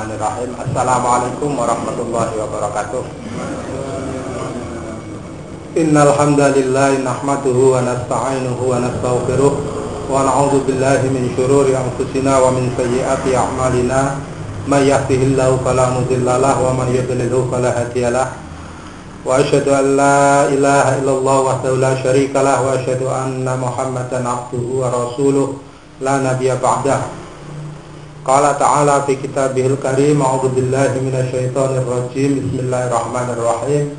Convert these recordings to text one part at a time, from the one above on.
Bismillahirrahmanirrahim. Assalamualaikum warahmatullahi wabarakatuh. Innal hamdalillah nahmaduhu wa nasta'inuhu wa nastaghfiruh wa na'udzu billahi min shururi anfusina wa min sayyiati a'malina. May yahdihillahu fala mudilla lahu wa man yudlilhu fala hadiyalah. Wa asyhadu an la ilaha illallah wahdahu la syarika lah wa asyhadu anna Muhammadan abduhu wa rasuluh la nabiyya ba'dah. Qala ta'ala fi kitabihil karim A'udhu billahi minasyaitonir rajim Bismillahirrahmanirrahim.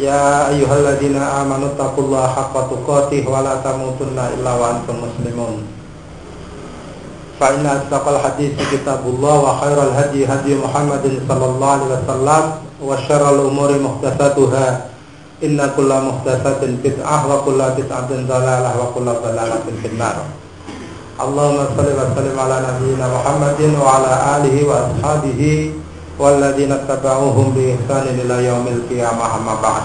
Ya ayyuhalladzina amanu taqullaha haqqa tuqatih wa la tamutunna illa wa antum muslimun. Fa hadis kitabullah wa khairal hadi hadi Muhammadin sallallahu alaihi wasallam wa syarrul umuri muhdatsatuha inna kulla muhdatsatin bid'ah wa kulla bid'atin dhalalah wa kulla dhalalatin finnar Allahumma salli wa sallim ala nabiyyina Muhammadin wa ala alihi wa ashabihi walladzina tabauhum bi ihsanin ila yaumil qiyamah amma ba'd.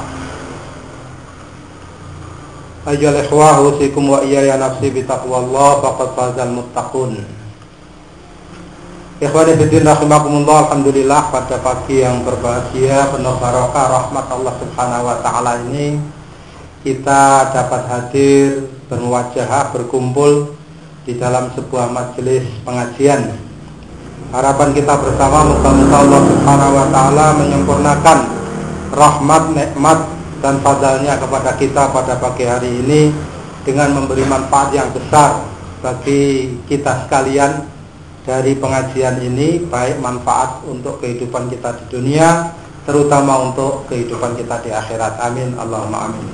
Ayyuhal ikhwah usikum wa iyaya nafsi bi taqwallah faqad fazal muttaqun. Ikhwani fiddin rahimakumullah Alhamdulillah pada pagi yang berbahagia penuh barokah rahmat Allah Subhanahu wa taala ini kita dapat hadir bermuwajahah berkumpul di dalam sebuah majelis pengajian. Harapan kita bersama moga-moga Allah Subhanahu wa taala menyempurnakan rahmat, nikmat dan fadalnya kepada kita pada pagi hari ini dengan memberi manfaat yang besar bagi kita sekalian dari pengajian ini baik manfaat untuk kehidupan kita di dunia terutama untuk kehidupan kita di akhirat. Amin. Allahumma amin.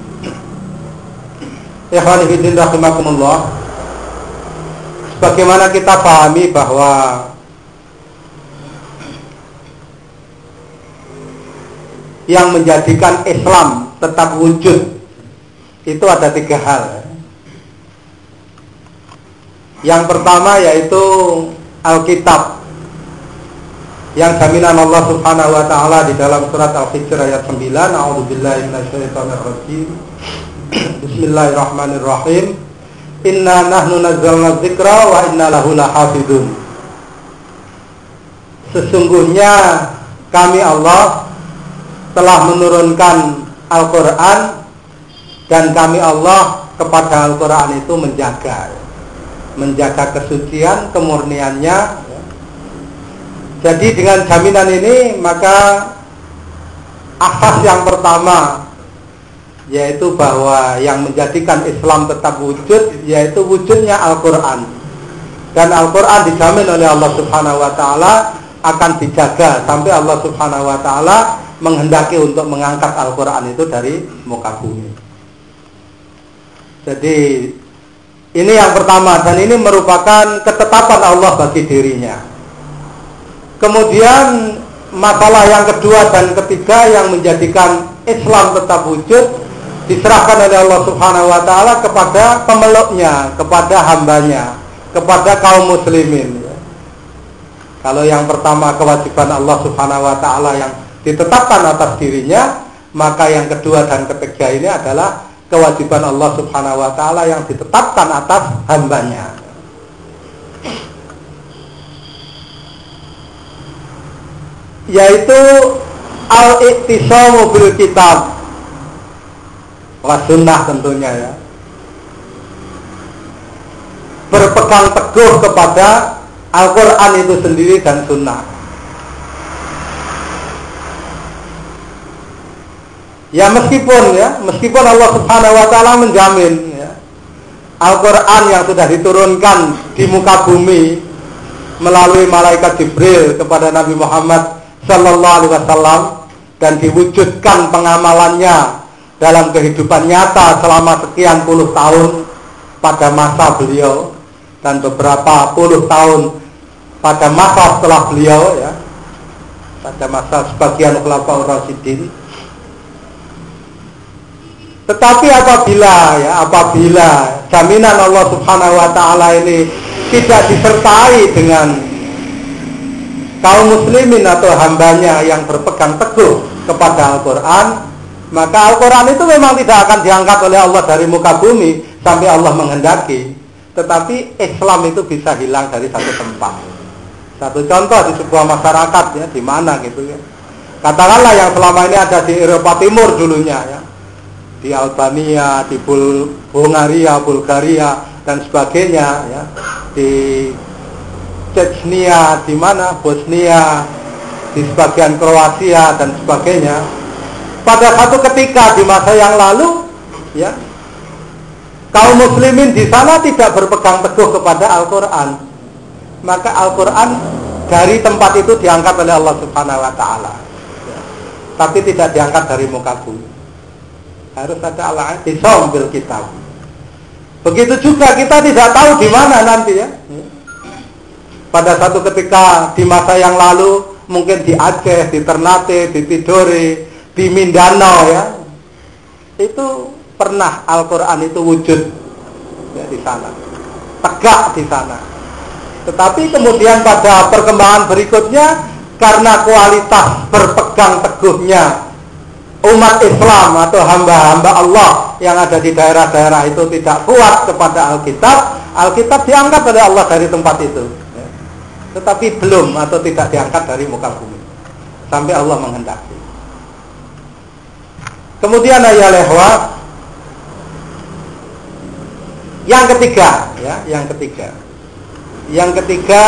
Ikhwani fillah. Bagaimana kita pahami bahwa yang menjadikan Islam tetap wujud itu ada tiga hal. Yang pertama yaitu Alkitab yang jaminan Allah Subhanahu wa taala di dalam surat Al-Hijr ayat 9, A'udzubillahi minasyaitonirrajim. Bismillahirrahmanirrahim. Inna nahnu nazzalna dzikra wa inna lahu lahafidun. Sesungguhnya kami Allah telah menurunkan Al-Qur'an dan kami Allah kepada Al-Qur'an itu menjaga menjaga kesucian, kemurniannya. Jadi dengan jaminan ini maka asas yang pertama yaitu bahwa yang menjadikan Islam tetap wujud yaitu wujudnya Al-Qur'an. Dan Al-Qur'an dijamin oleh Allah Subhanahu wa taala akan dijaga sampai Allah Subhanahu wa taala menghendaki untuk mengangkat Al-Qur'an itu dari muka bumi. Jadi ini yang pertama dan ini merupakan ketetapan Allah bagi dirinya. Kemudian masalah yang kedua dan ketiga yang menjadikan Islam tetap wujud diserahkan oleh Allah Subhanahu wa taala kepada pemeluknya, kepada hambanya, kepada kaum muslimin. Kalau yang pertama kewajiban Allah Subhanahu wa taala yang ditetapkan atas dirinya, maka yang kedua dan ketiga ini adalah kewajiban Allah Subhanahu wa taala yang ditetapkan atas hambanya. Yaitu al-iktisamu bil kitab kelas sunnah tentunya ya. Berpegang teguh kepada Al-Quran itu sendiri dan sunnah. Ya meskipun ya meskipun Allah subhanahu wa ta'ala menjamin ya, Al-Quran yang sudah diturunkan di muka bumi melalui malaikat Jibril kepada Nabi Muhammad Sallallahu Alaihi Wasallam dan diwujudkan pengamalannya dalam kehidupan nyata selama sekian puluh tahun pada masa beliau dan beberapa puluh tahun pada masa setelah beliau ya pada masa sebagian kelapa Rasidin tetapi apabila ya apabila jaminan Allah Subhanahu wa taala ini tidak disertai dengan kaum muslimin atau hambanya yang berpegang teguh kepada Al-Qur'an maka Al-Quran itu memang tidak akan diangkat oleh Allah dari muka bumi sampai Allah menghendaki. Tetapi Islam itu bisa hilang dari satu tempat. Satu contoh di sebuah masyarakat ya, di mana gitu ya. Katakanlah yang selama ini ada di Eropa Timur dulunya ya. Di Albania, di Bul Bulgaria, Bulgaria dan sebagainya ya. Di Chechnya, di mana Bosnia, di sebagian Kroasia dan sebagainya. Pada satu ketika di masa yang lalu ya kaum muslimin di sana tidak berpegang teguh kepada Al-Qur'an maka Al-Quran dari tempat itu diangkat oleh Allah Subhanahu Wa Taala. Ya. Tapi tidak diangkat dari muka bumi. Harus ada Allah bil kitab. Begitu juga kita tidak tahu di mana nanti ya. Pada satu ketika di masa yang lalu mungkin di Aceh, di Ternate, di Tidore, di Mindanao ya. Itu pernah Al-Qur'an itu wujud ya, di sana. Tegak di sana tetapi kemudian pada perkembangan berikutnya karena kualitas berpegang teguhnya umat Islam atau hamba-hamba Allah yang ada di daerah-daerah itu tidak kuat kepada Alkitab, Alkitab diangkat oleh Allah dari tempat itu. Tetapi belum atau tidak diangkat dari muka bumi sampai Allah menghendaki. Kemudian ayat lehwa yang ketiga, ya, yang ketiga. Yang ketiga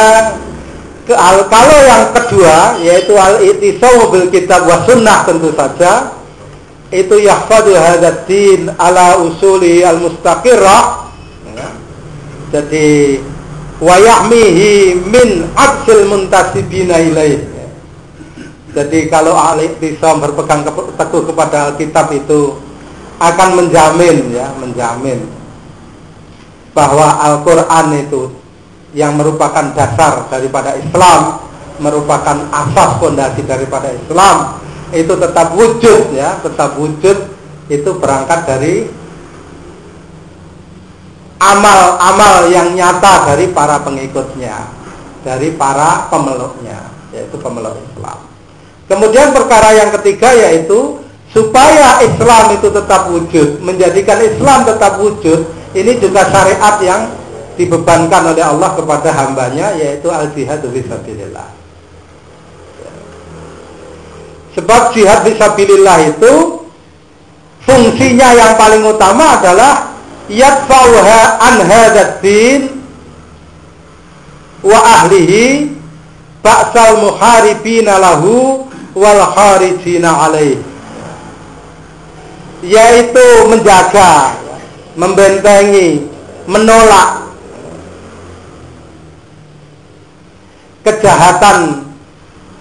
ke al kalau yang kedua yaitu al itisau bil kitab wa sunnah tentu saja itu yahfadu hadzal din ala usuli al mustaqirrah ya. jadi wa yahmihi min aksil muntasibina ilaih. Jadi kalau al itisam berpegang teguh kepada Alkitab itu akan menjamin ya menjamin bahwa Al-Qur'an itu yang merupakan dasar daripada Islam, merupakan asas fondasi daripada Islam, itu tetap wujud ya, tetap wujud itu berangkat dari amal-amal yang nyata dari para pengikutnya, dari para pemeluknya, yaitu pemeluk Islam. Kemudian perkara yang ketiga yaitu supaya Islam itu tetap wujud, menjadikan Islam tetap wujud, ini juga syariat yang dibebankan oleh Allah kepada hambanya yaitu al jihad fisabilillah. Sebab jihad fisabilillah itu fungsinya yang paling utama adalah yadfa'uha an hadatin wa ahlihi ba'sal muharibina lahu wal alaih yaitu menjaga membentengi menolak kejahatan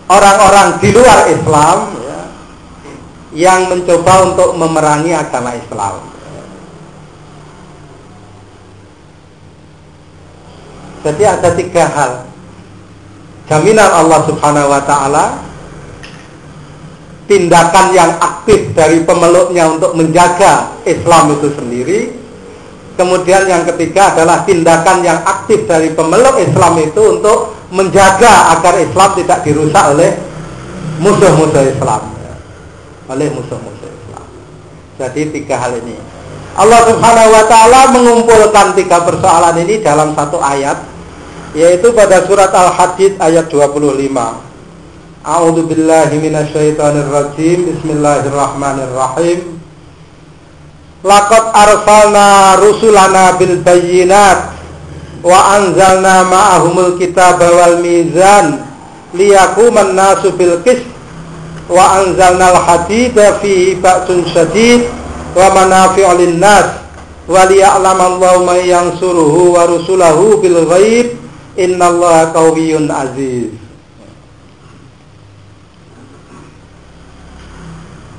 orang-orang di luar Islam ya, yang mencoba untuk memerangi agama Islam. Jadi ada tiga hal. Jaminan Allah Subhanahu wa taala tindakan yang aktif dari pemeluknya untuk menjaga Islam itu sendiri. Kemudian yang ketiga adalah tindakan yang aktif dari pemeluk Islam itu untuk menjaga agar Islam tidak dirusak oleh musuh-musuh Islam. Oleh musuh-musuh Islam. Jadi tiga hal ini. Allah subhanahu wa ta'ala mengumpulkan tiga persoalan ini dalam satu ayat yaitu pada surat Al-Hadid ayat 25 A'udzu billahi minasyaitonir Bismillahirrahmanirrahim. Arsalna rusulana bil wa anzalna ma'ahumul wal mizan bil wa anzalna al fihi wa manafi'u lin nas wa liya'lamallahu man yansuruhu wa rusulahu bil ghaib innallaha qawiyyun aziz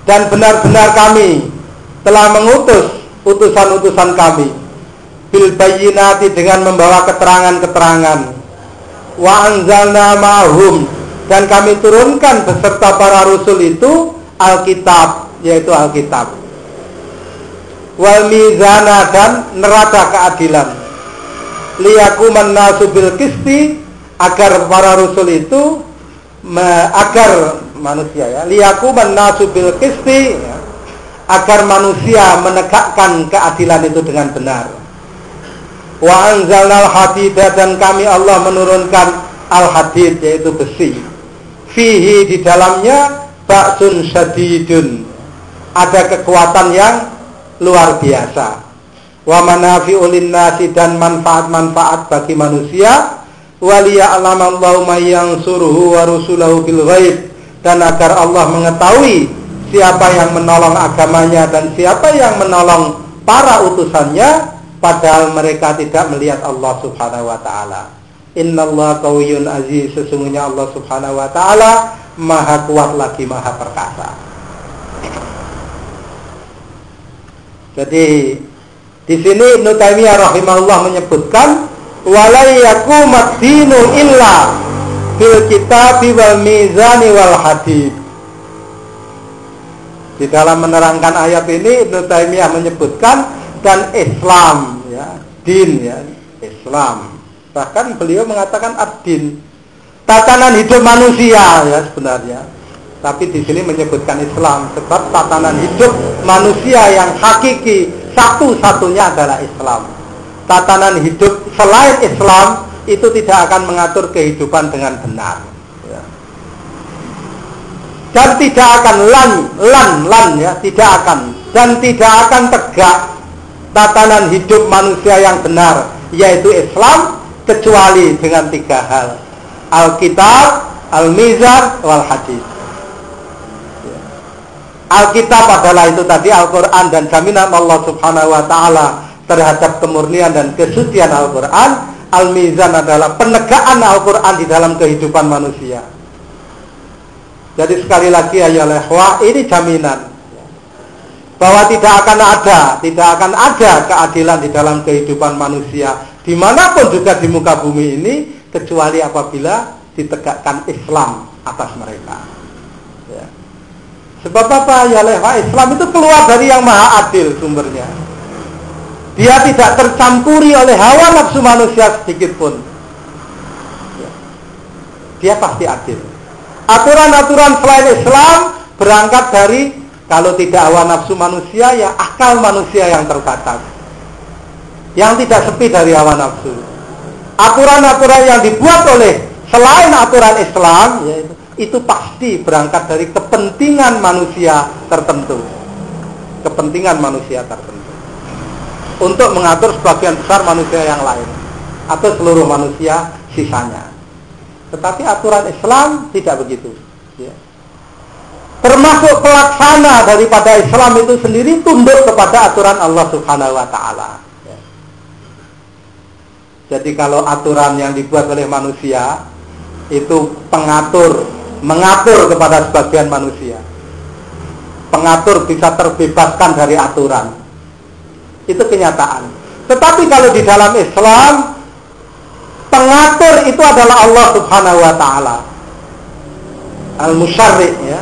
dan benar-benar kami telah mengutus utusan-utusan kami. Bil bayyinati dengan membawa keterangan-keterangan. Wa anzalna ma'hum dan kami turunkan beserta para rasul itu Alkitab yaitu Alkitab. Wal mizana dan neraca keadilan. Liyakuman nasu bil kisti agar para rasul itu agar manusia ya liyakuman nasu bil ya, agar manusia menegakkan keadilan itu dengan benar wa anzalnal hadida dan kami Allah menurunkan al-hadid yaitu besi. Fihi di dalamnya ba'sun syadidun. Ada kekuatan yang luar biasa. Wa manafi'ul nasi dan manfaat-manfaat bagi manusia. Waliya'lamallahu may wa rusulahu bil ghaib dan agar Allah mengetahui siapa yang menolong agamanya dan siapa yang menolong para utusannya padahal mereka tidak melihat Allah Subhanahu wa taala. Innallaha qawiyyun aziz sesungguhnya Allah Subhanahu wa taala maha kuat lagi maha perkasa. Jadi di sini Ibnu Taimiyah rahimahullah menyebutkan walai yakumat dinu illa bil kitab wal mizani wal. Di dalam menerangkan ayat ini Ibnu Taimiyah menyebutkan dan Islam ya, din ya, Islam. Bahkan beliau mengatakan ad-din, tatanan hidup manusia ya sebenarnya. Tapi di sini menyebutkan Islam sebab tatanan hidup manusia yang hakiki satu-satunya adalah Islam. Tatanan hidup selain Islam itu tidak akan mengatur kehidupan dengan benar ya. dan tidak akan lan lan lan ya tidak akan dan tidak akan tegak tatanan hidup manusia yang benar yaitu Islam kecuali dengan tiga hal Alkitab, Al-Mizan, wal Hadis. Ya. Alkitab adalah itu tadi Al-Quran dan jaminan Allah Subhanahu Wa Taala terhadap kemurnian dan kesucian Al-Quran Al-Mizan adalah penegaan Al-Quran di dalam kehidupan manusia. Jadi sekali lagi ya lehwa ini jaminan bahwa tidak akan ada, tidak akan ada keadilan di dalam kehidupan manusia di mana pun juga di muka bumi ini kecuali apabila ditegakkan Islam atas mereka. Ya. Sebab apa ya lehwa Islam itu keluar dari yang maha adil sumbernya. Dia tidak tercampuri oleh hawa nafsu manusia sedikit pun. Ya. Dia pasti adil. Aturan-aturan selain Islam berangkat dari kalau tidak hawa nafsu manusia ya akal manusia yang terbatas. Yang tidak sepi dari hawa nafsu. Aturan-aturan yang dibuat oleh selain aturan Islam ya, itu pasti berangkat dari kepentingan manusia tertentu. Kepentingan manusia tertentu untuk mengatur sebagian besar manusia yang lain atau seluruh manusia sisanya. Tetapi aturan Islam tidak begitu. Ya. Termasuk pelaksana daripada Islam itu sendiri tunduk kepada aturan Allah Subhanahu Wa Taala. Ya. Jadi kalau aturan yang dibuat oleh manusia itu pengatur, mengatur kepada sebagian manusia. Pengatur bisa terbebaskan dari aturan itu kenyataan. Tetapi kalau di dalam Islam pengatur itu adalah Allah Subhanahu wa taala. Al-Musyarri ya.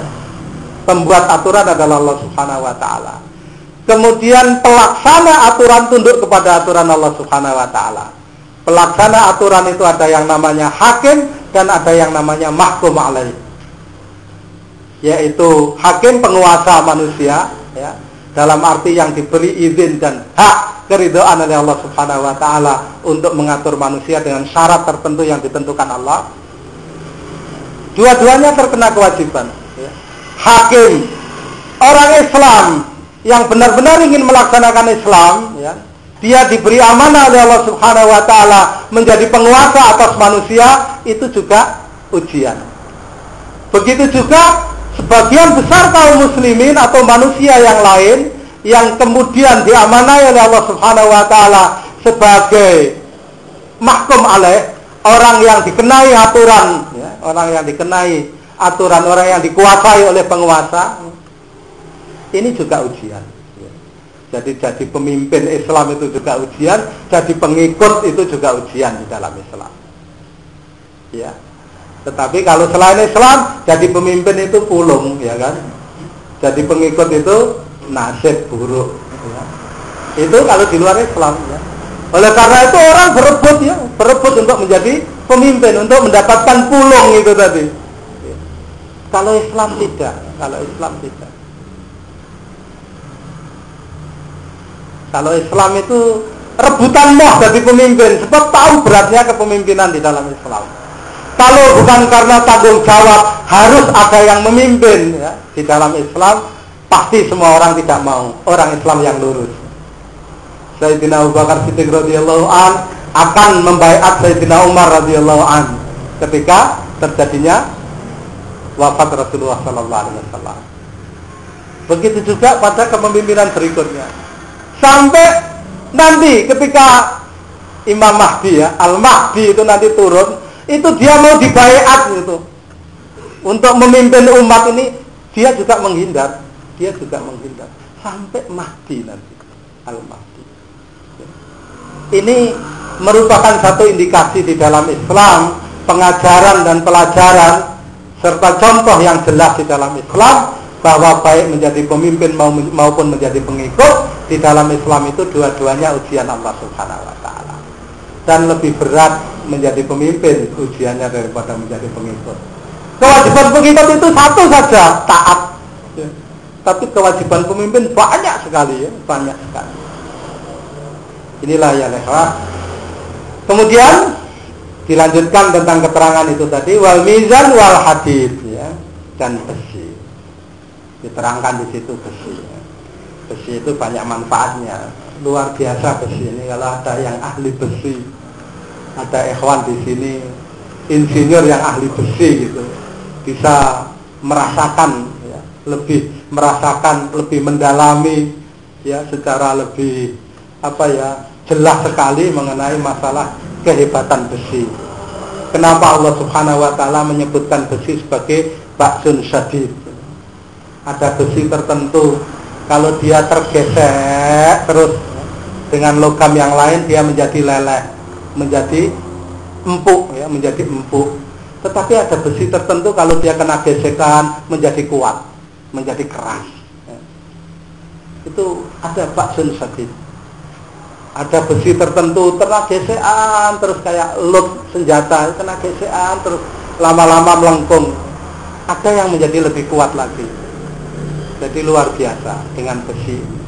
Pembuat aturan adalah Allah Subhanahu wa taala. Kemudian pelaksana aturan tunduk kepada aturan Allah Subhanahu wa taala. Pelaksana aturan itu ada yang namanya hakim dan ada yang namanya mahkum alaih. Yaitu hakim penguasa manusia ya dalam arti yang diberi izin dan hak keridhaan oleh Allah Subhanahu wa taala untuk mengatur manusia dengan syarat tertentu yang ditentukan Allah. Dua-duanya terkena kewajiban. Ya. Hakim orang Islam yang benar-benar ingin melaksanakan Islam, ya, dia diberi amanah oleh Allah Subhanahu wa taala menjadi penguasa atas manusia, itu juga ujian. Begitu juga sebagian besar kaum muslimin atau manusia yang lain yang kemudian diamanai oleh Allah Subhanahu wa taala sebagai mahkum alaih orang yang dikenai aturan ya, orang yang dikenai aturan orang yang dikuasai oleh penguasa ini juga ujian. Ya. jadi jadi pemimpin Islam itu juga ujian jadi pengikut itu juga ujian di dalam Islam. Ya tetapi kalau selain Islam jadi pemimpin itu pulung ya kan. Jadi pengikut itu nasib buruk ya. Itu kalau di luar Islam ya. Oleh karena itu orang berebut ya, berebut untuk menjadi pemimpin, untuk mendapatkan pulung itu tadi. Kalau Islam tidak, kalau Islam tidak. Kalau Islam itu rebutan moh jadi pemimpin, sebab tahu beratnya kepemimpinan di dalam Islam Kalau bukan karena tanggung jawab harus ada yang memimpin ya, di dalam Islam, pasti semua orang tidak mau orang Islam yang lurus. Sayyidina Abu Bakar Siddiq radhiyallahu an akan membaiat Sayyidina Umar radhiyallahu an ketika terjadinya wafat Rasulullah sallallahu alaihi wasallam. Begitu juga pada kepemimpinan berikutnya. Sampai nanti ketika Imam Mahdi ya, Al-Mahdi itu nanti turun, itu dia mau dibaiat itu. Untuk memimpin umat ini dia juga menghindar, dia juga menghindar sampai Mahdi nanti Al-Mahdi. Ini merupakan satu indikasi di dalam Islam, pengajaran dan pelajaran serta contoh yang jelas di dalam Islam bahwa baik menjadi pemimpin maupun menjadi pengikut di dalam Islam itu dua-duanya ujian Allah Subhanahu wa. Dan lebih berat menjadi pemimpin ujiannya daripada menjadi pengikut. Kewajiban pengikut itu satu saja, taat. Ya. Tapi kewajiban pemimpin banyak sekali ya, banyak sekali. Inilah ya lehwa. Kemudian dilanjutkan tentang keterangan itu tadi wal mizan wal hadid ya dan besi. Diterangkan di situ besi. Ya. Besi itu banyak manfaatnya. Luar biasa besi ini kalau ada yang ahli besi ada ikhwan di sini insinyur yang ahli besi gitu bisa merasakan ya, lebih merasakan lebih mendalami ya secara lebih apa ya jelas sekali mengenai masalah kehebatan besi. Kenapa Allah Subhanahu wa taala menyebutkan besi sebagai baksun syadid? Ada besi tertentu kalau dia tergesek terus dengan logam yang lain dia menjadi leleh menjadi empuk ya menjadi empuk. Tetapi ada besi tertentu kalau dia kena gesekan menjadi kuat menjadi keras ya. itu ada baksun sakit ada besi tertentu kena gesekan terus kayak lot senjata kena gesekan terus lama-lama melengkung. Ada yang menjadi lebih kuat lagi. Jadi luar biasa dengan besi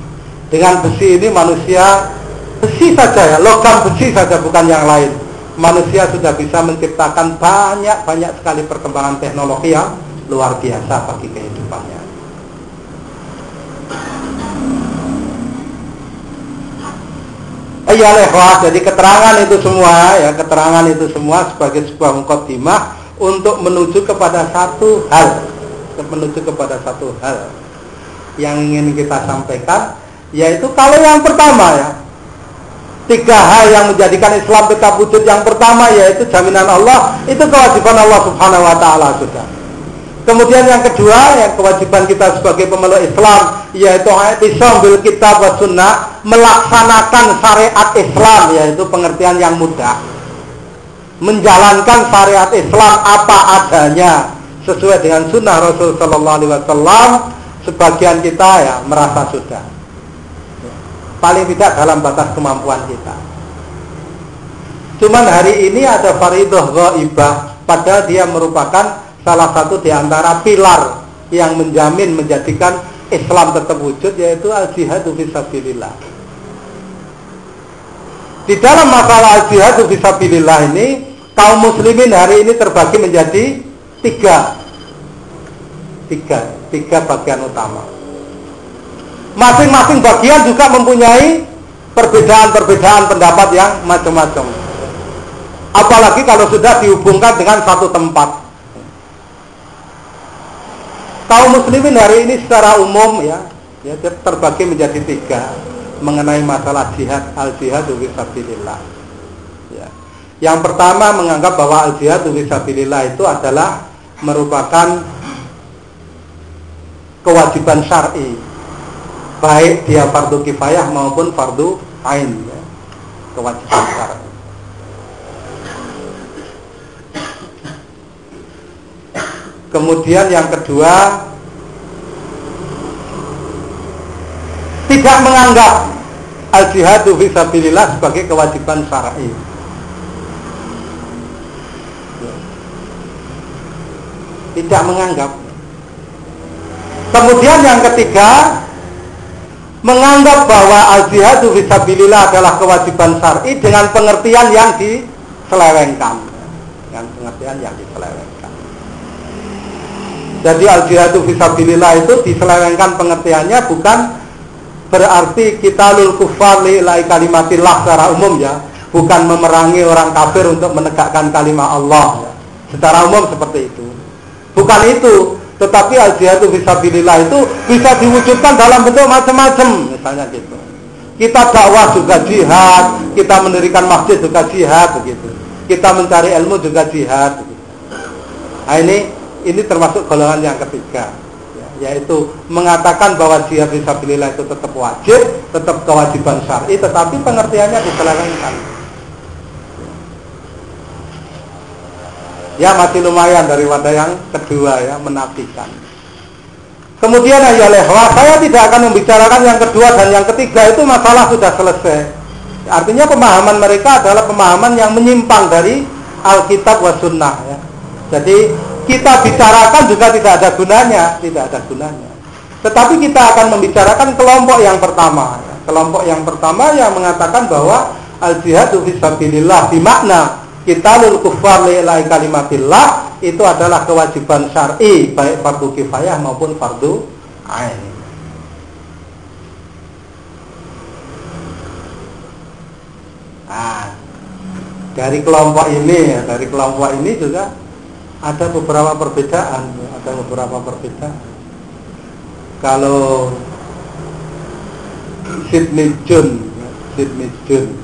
dengan besi ini manusia besi saja ya, logam besi saja bukan yang lain. Manusia sudah bisa menciptakan banyak-banyak sekali perkembangan teknologi yang luar biasa bagi kehidupannya. Iya lehwah, jadi keterangan itu semua ya, keterangan itu semua sebagai sebuah mukadimah untuk menuju kepada satu hal, menuju kepada satu hal yang ingin kita sampaikan, yaitu kalau yang pertama ya, tiga hal yang menjadikan Islam tetap wujud yang pertama yaitu jaminan Allah itu kewajiban Allah Subhanahu wa taala sudah. Kemudian yang kedua yang kewajiban kita sebagai pemeluk Islam yaitu itisam bil kitab wa sunnah melaksanakan syariat Islam yaitu pengertian yang mudah. Menjalankan syariat Islam apa adanya sesuai dengan sunnah Rasul Sallallahu Alaihi Wasallam sebagian kita ya merasa sudah paling tidak dalam batas kemampuan kita. Cuman hari ini ada faridah ghaibah padahal dia merupakan salah satu di antara pilar yang menjamin menjadikan Islam tetap wujud yaitu al-jihadu fisabilillah. Di dalam masalah al-jihadu fisabilillah ini kaum muslimin hari ini terbagi menjadi tiga tiga tiga bagian utama masing-masing bagian juga mempunyai perbedaan-perbedaan pendapat yang macam-macam. Apalagi kalau sudah dihubungkan dengan satu tempat. Kaum muslimin hari ini secara umum ya, ya terbagi menjadi tiga mengenai masalah jihad al jihad fisabilillah. Ya. Yang pertama menganggap bahwa al jihad fisabilillah itu adalah merupakan kewajiban syar'i baik dia fardu kifayah maupun fardu ain ya. kewajiban syar'i. Kemudian yang kedua tidak menganggap al jihadu fisabilillah sebagai kewajiban syar'i. Tidak menganggap. Kemudian yang ketiga menganggap bahwa al-jihadu fisabilillah adalah kewajiban syar'i dengan pengertian yang diselewengkan. dengan pengertian yang diselewengkan. Jadi al jihadu fisabilillah itu diselewengkan pengertiannya bukan berarti kita lul kufar li kalimatillah secara umum ya, bukan memerangi orang kafir untuk menegakkan kalimat Allah ya. Secara umum seperti itu. Bukan itu, tetapi al jihadu fisabilillah itu bisa diwujudkan dalam bentuk macam-macam, misalnya gitu. Kita dakwah juga jihad, kita mendirikan masjid juga jihad begitu. Kita mencari ilmu juga jihad. Begitu. Nah ini ini termasuk golongan yang ketiga ya, yaitu mengatakan bahwa jihad fisabilillah itu tetap wajib, tetap kewajiban syar'i, tetapi pengertiannya diselewengkan. Ya masih lumayan dari daripada yang kedua ya menafikan. Kemudian ya lehwa, saya tidak akan membicarakan yang kedua dan yang ketiga itu masalah sudah selesai. Artinya pemahaman mereka adalah pemahaman yang menyimpang dari Alkitab wa Sunnah. Ya. Jadi kita bicarakan juga tidak ada gunanya, tidak ada gunanya. Tetapi kita akan membicarakan kelompok yang pertama. Kelompok yang pertama yang mengatakan bahwa al jihadu fisabilillah bimakna kita lul kufar li'ilai kalimatillah itu adalah kewajiban syar'i baik fardu kifayah maupun fardu ain. Nah, dari kelompok ini ya, dari kelompok ini juga ada beberapa perbedaan, ada beberapa perbedaan. Kalau Sidney Jun, Sidney Jun,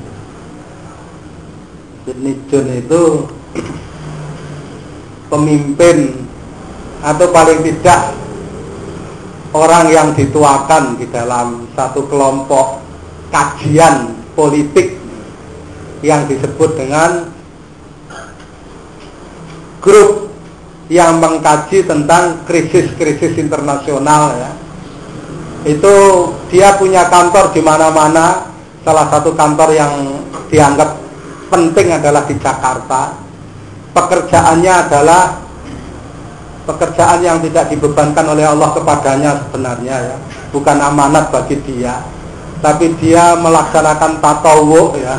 Sidney Jun itu pemimpin atau paling tidak orang yang dituakan di dalam satu kelompok kajian politik yang disebut dengan grup yang mengkaji tentang krisis-krisis internasional ya. Itu dia punya kantor di mana-mana. Salah satu kantor yang dianggap penting adalah di Jakarta. Pekerjaannya adalah pekerjaan yang tidak dibebankan oleh Allah kepadanya sebenarnya ya. Bukan amanat bagi dia. Tapi dia melaksanakan tatawu ya.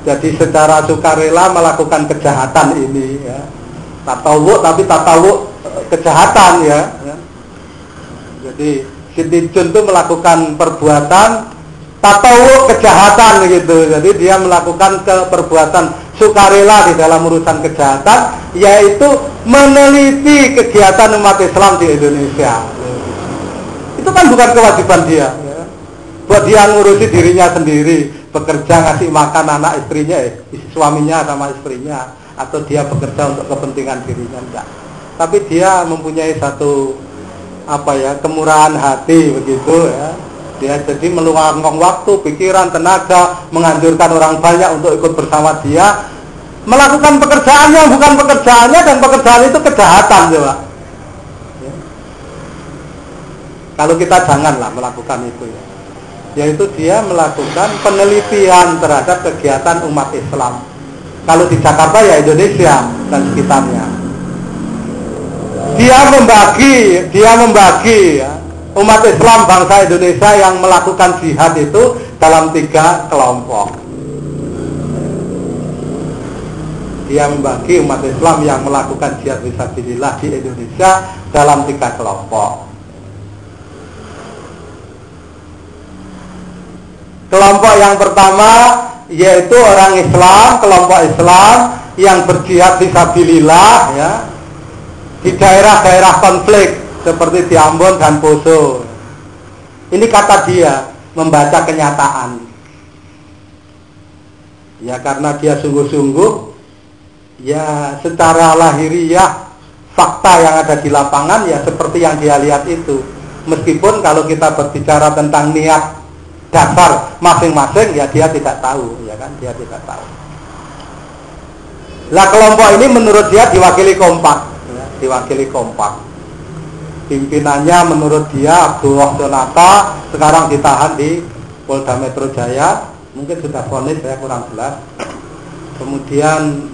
Jadi secara sukarela melakukan kejahatan ini ya tatawu tapi tatawu eh, kejahatan ya, ya. jadi Jun itu melakukan perbuatan tatawu kejahatan gitu. Jadi dia melakukan ke perbuatan sukarela di dalam urusan kejahatan yaitu meneliti kegiatan umat Islam di Indonesia. Itu kan bukan kewajiban dia ya. buat dia ngurusi dirinya sendiri bekerja ngasih makan anak istrinya eh, suaminya sama istrinya atau dia bekerja untuk kepentingan dirinya enggak. Tapi dia mempunyai satu apa ya kemurahan hati begitu ya dia jadi meluangkan waktu pikiran tenaga menganjurkan orang banyak untuk ikut bersama dia. Melakukan pekerjaannya bukan pekerjaannya dan pekerjaan itu kejahatan coba ya. kalau kita janganlah melakukan itu ya. Yaitu dia melakukan penelitian terhadap kegiatan umat Islam. Kalau di Jakarta ya Indonesia dan sekitarnya. Dia membagi, dia membagi ya, umat Islam bangsa Indonesia yang melakukan jihad itu dalam tiga kelompok. Dia membagi umat Islam yang melakukan jihad visabilillah di Indonesia dalam tiga kelompok. Kelompok yang pertama yaitu orang Islam, kelompok Islam yang berjihad di Sabilillah ya di daerah-daerah konflik seperti di Ambon dan Poso. Ini kata dia membaca kenyataan. Ya karena dia sungguh-sungguh ya secara lahiriah fakta yang ada di lapangan ya seperti yang dia lihat itu. Meskipun kalau kita berbicara tentang niat dasar masing-masing ya dia tidak tahu ya kan dia tidak tahu lah kelompok ini menurut dia diwakili kompak ya, diwakili kompak pimpinannya menurut dia Abdullah Sonata sekarang ditahan di Polda Metro Jaya. Mungkin sudah vonis saya kurang jelas. Kemudian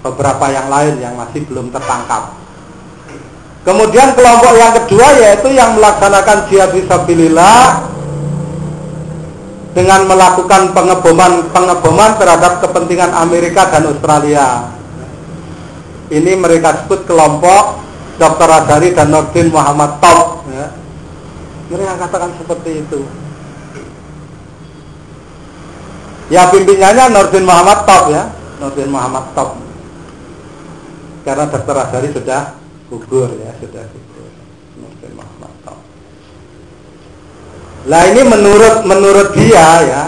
beberapa yang lain yang masih belum tertangkap. Kemudian kelompok yang kedua yaitu yang melaksanakan jihad fisabilillah dengan melakukan pengeboman pengeboman terhadap kepentingan Amerika dan Australia. ini mereka sebut kelompok Dr. Azhari dan Nordin Muhammad Top ya. mereka katakan seperti itu ya pimpinannya Nordin Muhammad Top ya Nordin Muhammad Top karena Dr. Azhari sudah gugur ya sudah gugur Nordin Muhammad Top lah ini menurut menurut dia ya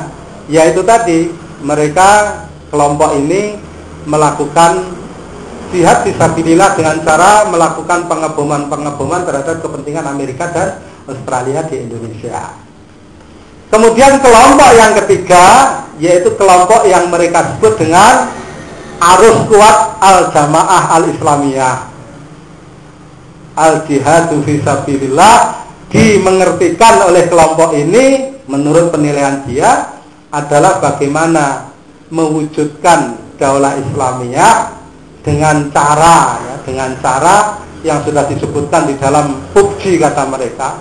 yaitu tadi mereka kelompok ini melakukan jihad fisabilillah dengan cara melakukan pengeboman-pengeboman terhadap kepentingan Amerika dan Australia di Indonesia. Kemudian kelompok yang ketiga yaitu kelompok yang mereka sebut dengan arus kuat al-jamaah al-islamiyah. Al-jihadu fisabilillah dimengertikan oleh kelompok ini menurut penilaian dia adalah bagaimana mewujudkan daulah Islamiyah dengan cara ya, dengan cara yang sudah disebutkan di dalam PUBG kata mereka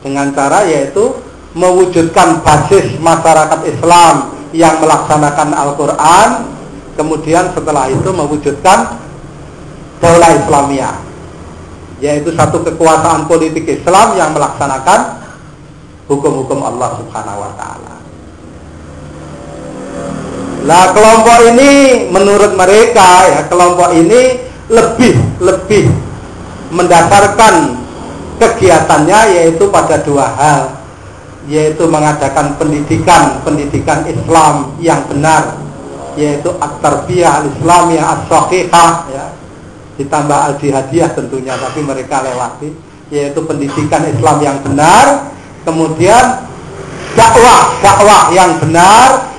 dengan cara yaitu mewujudkan basis masyarakat Islam yang melaksanakan Al-Quran kemudian setelah itu mewujudkan daulah Islamiyah yaitu satu kekuasaan politik Islam yang melaksanakan hukum-hukum Allah Subhanahu wa taala. Nah kelompok ini menurut mereka ya kelompok ini lebih lebih mendasarkan kegiatannya yaitu pada dua hal. Yaitu mengadakan pendidikan pendidikan Islam yang benar. Yaitu at-tarbiyah al-islamiyah as-sahihah ya. Ditambah al-jihadiyah tentunya tapi mereka lewati. Yaitu pendidikan Islam yang benar. Kemudian dakwah dakwah yang benar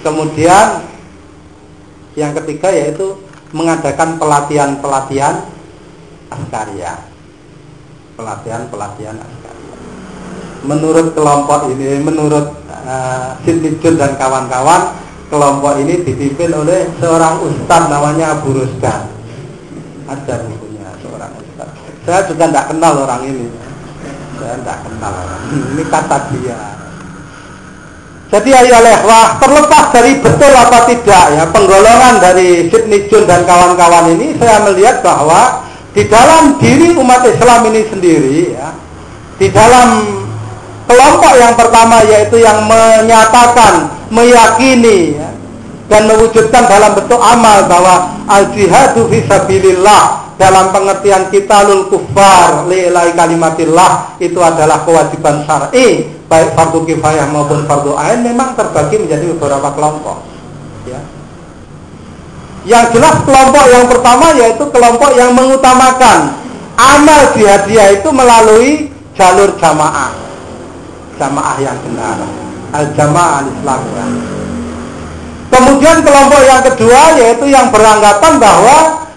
Kemudian yang ketiga yaitu mengadakan pelatihan-pelatihan askaria. Pelatihan-pelatihan askaria. Menurut kelompok ini, menurut uh, dan kawan-kawan, kelompok ini dipimpin oleh seorang ustaz namanya Abu Rusdan. Ada bukunya seorang ustaz. Saya juga tidak kenal orang ini. Saya tidak kenal orang. Ini kata dia. Jadi ayo wah terlepas dari betul apa tidak ya penggolongan dari Sidney John dan kawan-kawan ini saya melihat bahwa di dalam diri umat Islam ini sendiri ya di dalam kelompok yang pertama yaitu yang menyatakan meyakini ya, dan mewujudkan dalam bentuk amal bahwa al jihadu fisabilillah dalam pengertian kita lul kufar li'ilai kalimatillah itu adalah kewajiban syar'i baik fardu kifayah maupun fardu ain memang terbagi menjadi beberapa kelompok. Ya. Yang jelas kelompok yang pertama yaitu kelompok yang mengutamakan amal jihadiyah itu melalui jalur jamaah, jamaah yang benar, al jamaah islamiyah. Kemudian kelompok yang kedua yaitu yang beranggapan bahwa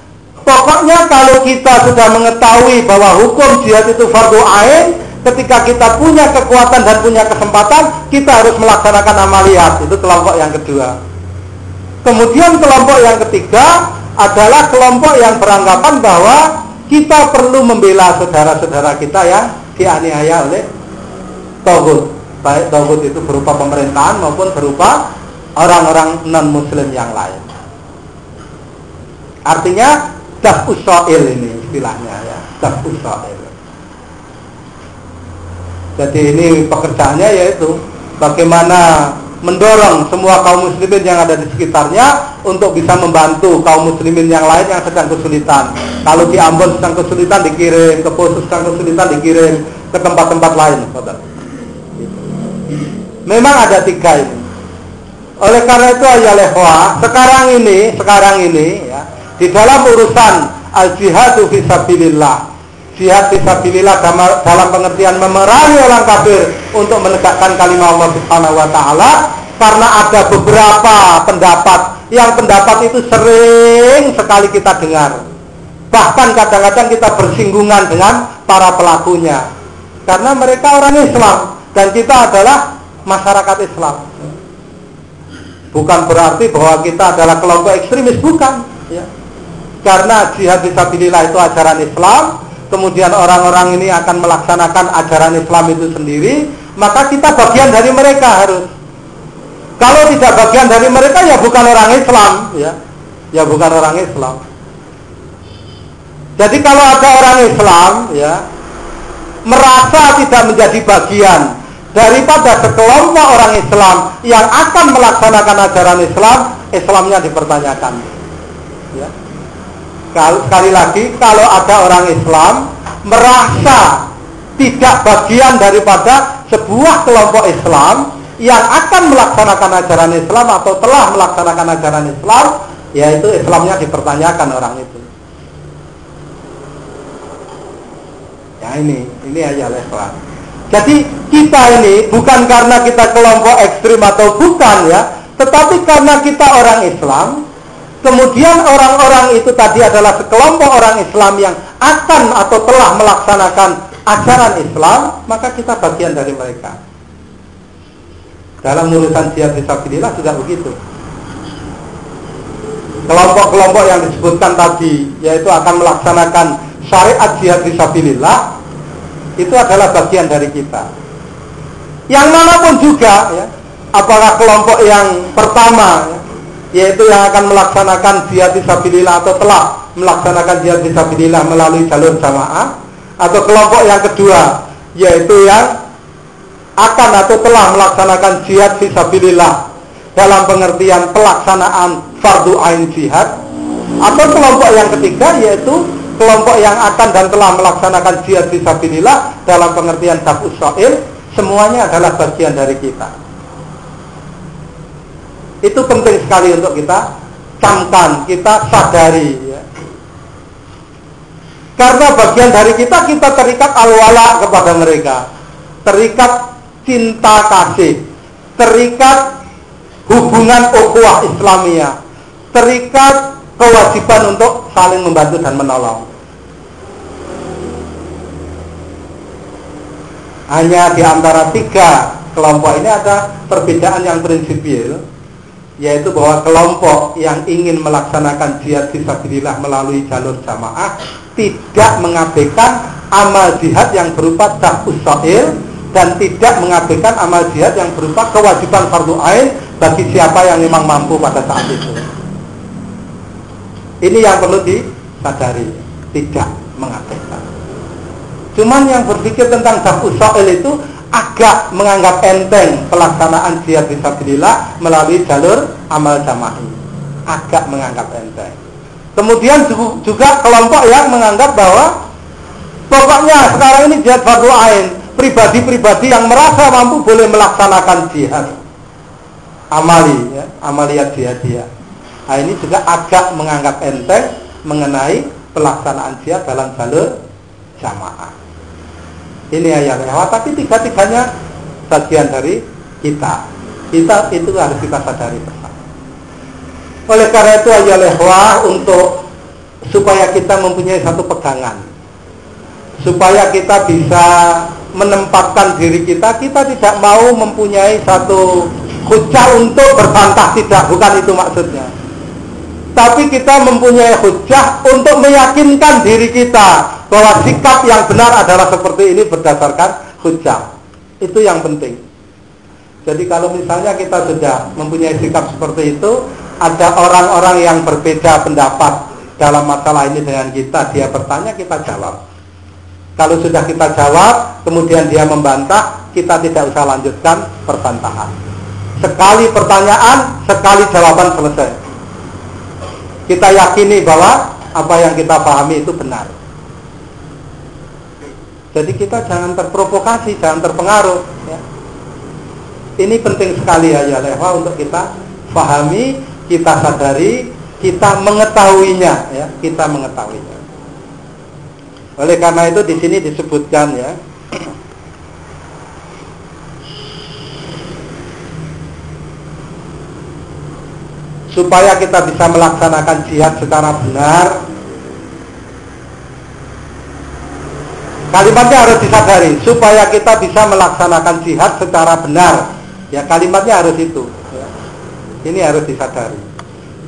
pokoknya kalau kita sudah mengetahui bahwa hukum jihad itu fardu ain, ketika kita punya kekuatan dan punya kesempatan, kita harus melaksanakan amaliyat. Itu kelompok yang kedua. Kemudian kelompok yang ketiga adalah kelompok yang beranggapan bahwa kita perlu membela saudara-saudara kita yang dianiaya oleh Tauhud. Baik Tauhud itu berupa pemerintahan maupun berupa orang-orang non-muslim yang lain. Artinya, usail ini istilahnya ya, usail. Jadi ini pekerjaannya yaitu bagaimana mendorong semua kaum muslimin yang ada di sekitarnya untuk bisa membantu kaum muslimin yang lain yang sedang kesulitan. Kalau di Ambon sedang kesulitan dikirim, ke Poso sedang kesulitan dikirim ke tempat-tempat lain. Memang ada tiga ini. Oleh karena itu ya lehwa, sekarang ini, sekarang ini ya, di dalam urusan al-jihadu fisabilillah jihad fisabilillah dalam pengertian memerangi orang kafir untuk menegakkan kalimat Allah Subhanahu wa taala karena ada beberapa pendapat yang pendapat itu sering sekali kita dengar. Bahkan kadang-kadang kita bersinggungan dengan para pelakunya. Karena mereka orang Islam dan kita adalah masyarakat Islam. Bukan berarti bahwa kita adalah kelompok ekstremis, bukan. Ya. Karena jihad fisabilillah itu ajaran Islam, kemudian orang-orang ini akan melaksanakan ajaran Islam itu sendiri, maka kita bagian dari mereka harus. Kalau tidak bagian dari mereka ya bukan orang Islam, ya. ya bukan orang Islam. Jadi kalau ada orang Islam ya merasa tidak menjadi bagian daripada sekelompok orang Islam yang akan melaksanakan ajaran Islam, Islamnya dipertanyakan. Sekali lagi, kalau ada orang Islam merasa tidak bagian daripada sebuah kelompok Islam yang akan melaksanakan ajaran Islam atau telah melaksanakan ajaran Islam, yaitu Islamnya dipertanyakan orang itu. Ya ini, ini aja Islam. Jadi kita ini bukan karena kita kelompok ekstrim atau bukan ya, tetapi karena kita orang Islam, kemudian orang-orang itu tadi adalah sekelompok orang Islam yang akan atau telah melaksanakan ajaran Islam, maka kita bagian dari mereka. Dalam urusan jihad fisabilillah juga begitu. Kelompok-kelompok yang disebutkan tadi yaitu akan melaksanakan syariat jihad fisabilillah itu adalah bagian dari kita. Yang mana pun juga, ya, apakah kelompok yang pertama, ya, yaitu yang akan melaksanakan jihad fisabilillah atau telah melaksanakan jihad fisabilillah melalui jalur jamaah, atau kelompok yang kedua, yaitu yang akan atau telah melaksanakan jihad fisabilillah dalam pengertian pelaksanaan fardu ain jihad, atau kelompok yang ketiga yaitu kelompok yang akan dan telah melaksanakan jihad fisabilillah dalam pengertian dafus so'il semuanya adalah bagian dari kita itu penting sekali untuk kita camkan, kita sadari ya. karena bagian dari kita kita terikat al-wala kepada mereka. Terikat cinta kasih. Terikat hubungan ukhuwah Islamiyah. Terikat kewajiban untuk saling membantu dan menolong. Hanya di antara tiga kelompok ini ada perbedaan yang prinsipil yaitu bahwa kelompok yang ingin melaksanakan jihad fisabilillah melalui jalur jamaah tidak mengabaikan amal jihad yang berupa dafus so'il dan tidak mengabaikan amal jihad yang berupa kewajiban fardu ain bagi siapa yang memang mampu pada saat itu. Ini yang perlu disadari, tidak mengabaikan. Cuman yang berpikir tentang dafu so'il itu agak menganggap enteng pelaksanaan jihad fisabilillah melalui jalur amal jamaah. Agak menganggap enteng. Kemudian juga kelompok yang menganggap bahwa pokoknya sekarang ini jihad fardu ain, pribadi-pribadi yang merasa mampu boleh melaksanakan jihad. Amali ya, amaliyat jihadiyah. Nah, ini juga agak menganggap enteng mengenai pelaksanaan jihad dalam jalur jamaah. Ini ayat lewat, tapi tiga-tiganya bagian dari kita. Kita itu harus kita sadari bersama. Oleh karena itu ayat lewat untuk supaya kita mempunyai satu pegangan, supaya kita bisa menempatkan diri kita, kita tidak mau mempunyai satu hujah untuk berbantah tidak, bukan itu maksudnya tapi kita mempunyai hujah untuk meyakinkan diri kita bahwa sikap yang benar adalah seperti ini berdasarkan hujah. Itu yang penting. Jadi kalau misalnya kita sudah mempunyai sikap seperti itu, ada orang-orang yang berbeda pendapat dalam masalah ini dengan kita, dia bertanya, kita jawab. Kalau sudah kita jawab, kemudian dia membantah, kita tidak usah lanjutkan perbantahan. Sekali pertanyaan, sekali jawaban selesai kita yakini bahwa apa yang kita pahami itu benar. Jadi kita jangan terprovokasi, jangan terpengaruh. Ya. Ini penting sekali ya, ya Lewa untuk kita pahami, kita sadari, kita mengetahuinya, ya, kita mengetahuinya. Oleh karena itu di sini disebutkan ya, supaya kita bisa melaksanakan jihad secara benar. Kalimatnya harus disadari supaya kita bisa melaksanakan jihad secara benar. Ya kalimatnya harus itu ya. ini harus disadari.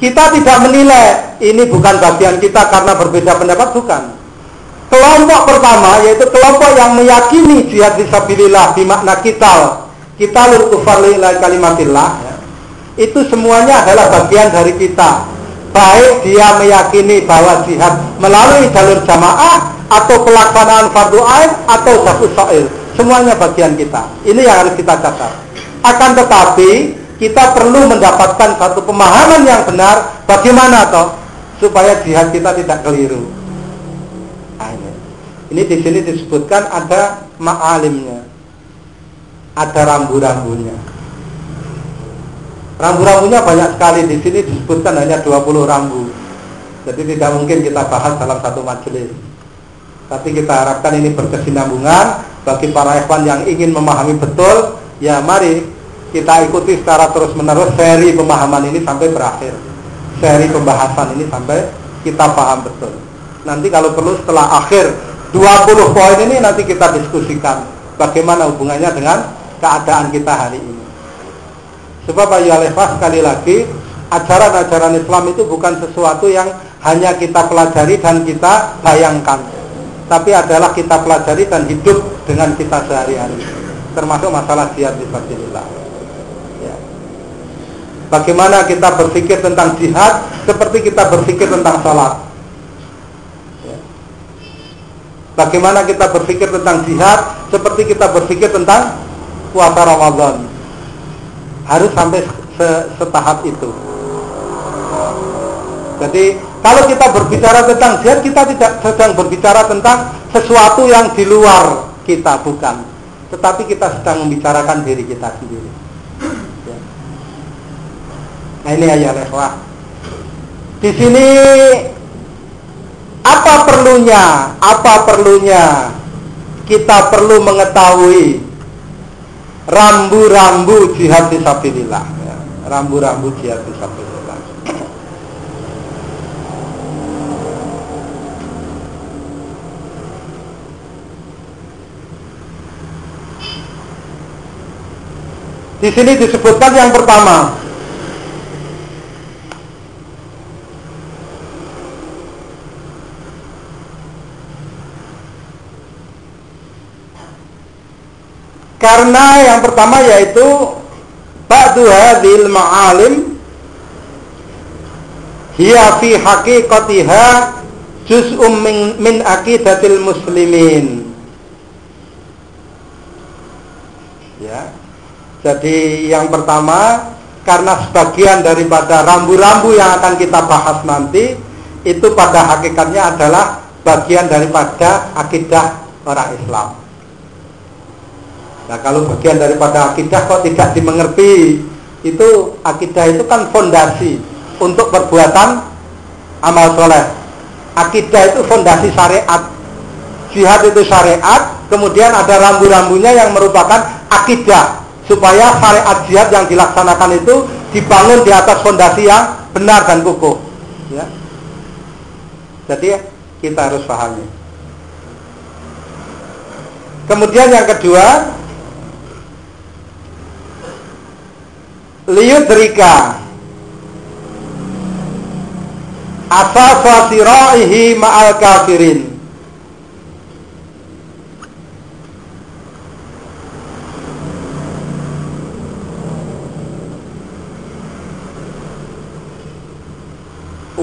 Kita tidak menilai ini bukan bagian kita karena berbeda pendapat bukan. Kelompok pertama yaitu kelompok yang meyakini jihad fisabilillah bimakna kita kita lur kufar kalimatillah ya itu semuanya adalah bagian dari kita. baik dia meyakini bahwa jihad melalui jalur jamaah atau pelaksanaan fardu ain atau satu soil semuanya bagian kita. Ini yang harus kita catat. Akan tetapi kita perlu mendapatkan satu pemahaman yang benar. Bagaimana toh? Supaya jihad kita tidak keliru. Ini. ini di sini disebutkan ada ma'alimnya. Ada rambu-rambunya Rambu-rambunya banyak sekali di sini disebutkan hanya 20 rambu. Jadi tidak mungkin kita bahas dalam satu majelis. Tapi kita harapkan ini berkesinambungan bagi para ikhwan yang ingin memahami betul, ya mari kita ikuti secara terus-menerus seri pemahaman ini sampai berakhir. Seri pembahasan ini sampai kita paham betul. Nanti kalau perlu setelah akhir 20 poin ini nanti kita diskusikan bagaimana hubungannya dengan keadaan kita hari ini. Sebab ya lefah sekali lagi ajaran-ajaran Islam itu bukan sesuatu yang hanya kita pelajari dan kita bayangkan. Tapi adalah kita pelajari dan hidup dengan kita sehari-hari. Termasuk masalah jihad di ya. bagaimana kita berpikir tentang jihad seperti kita berpikir tentang sholat. Ya. bagaimana kita berpikir tentang jihad seperti kita berpikir tentang puasa Ramadan harus sampai setahap itu. Jadi kalau kita berbicara tentang jihad kita tidak sedang berbicara tentang sesuatu yang di luar kita bukan, tetapi kita sedang membicarakan diri kita sendiri. Ya. Nah ini ayat ikhwah. Di sini apa perlunya? Apa perlunya? Kita perlu mengetahui rambu-rambu jihad fisabilillah ya. rambu-rambu jihad fisabilillah di sini disebutkan yang pertama Karena yang pertama yaitu ba'du hadhil ma'alim hiya fi haqiqatiha juz'um min, min aqidatil muslimin. Ya. Jadi yang pertama karena sebagian daripada rambu-rambu yang akan kita bahas nanti itu pada hakikatnya adalah bagian daripada akidah orang Islam. Nah kalau bagian daripada akidah kok tidak dimengerti itu akidah itu kan fondasi untuk perbuatan amal soleh. Akidah itu fondasi syariat. Jihad itu syariat, kemudian ada rambu-rambunya yang merupakan akidah supaya syariat jihad yang dilaksanakan itu dibangun di atas fondasi yang benar dan kukuh. Ya. Jadi kita harus pahami. Kemudian yang kedua, liyudrika asasa siraihi ma'al kafirin.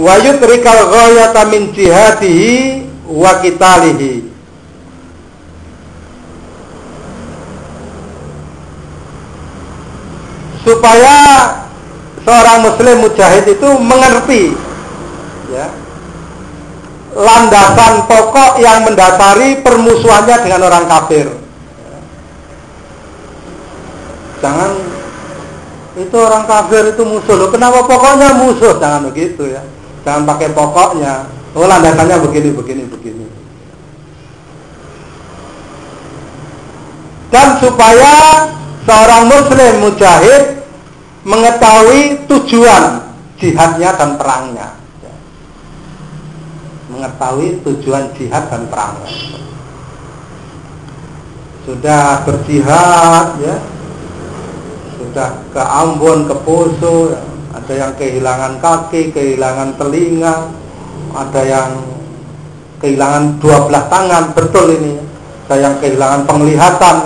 Wa yudrikal ghayata min jihadihi wa kitalihi supaya seorang muslim mujahid itu mengerti ya landasan pokok yang mendasari permusuhannya dengan orang kafir. Jangan itu orang kafir itu musuh loh. Kenapa pokoknya musuh? Jangan begitu ya. Jangan pakai pokoknya. Oh landasannya begini, begini, begini. Dan supaya seorang muslim mujahid mengetahui tujuan jihadnya dan perangnya. Mengetahui tujuan jihad dan perangnya. Sudah berjihad ya. Sudah ke Ambon ke Poso ya. ada yang kehilangan kaki kehilangan telinga ada yang kehilangan dua belah tangan. Betul ini. Ada yang kehilangan penglihatan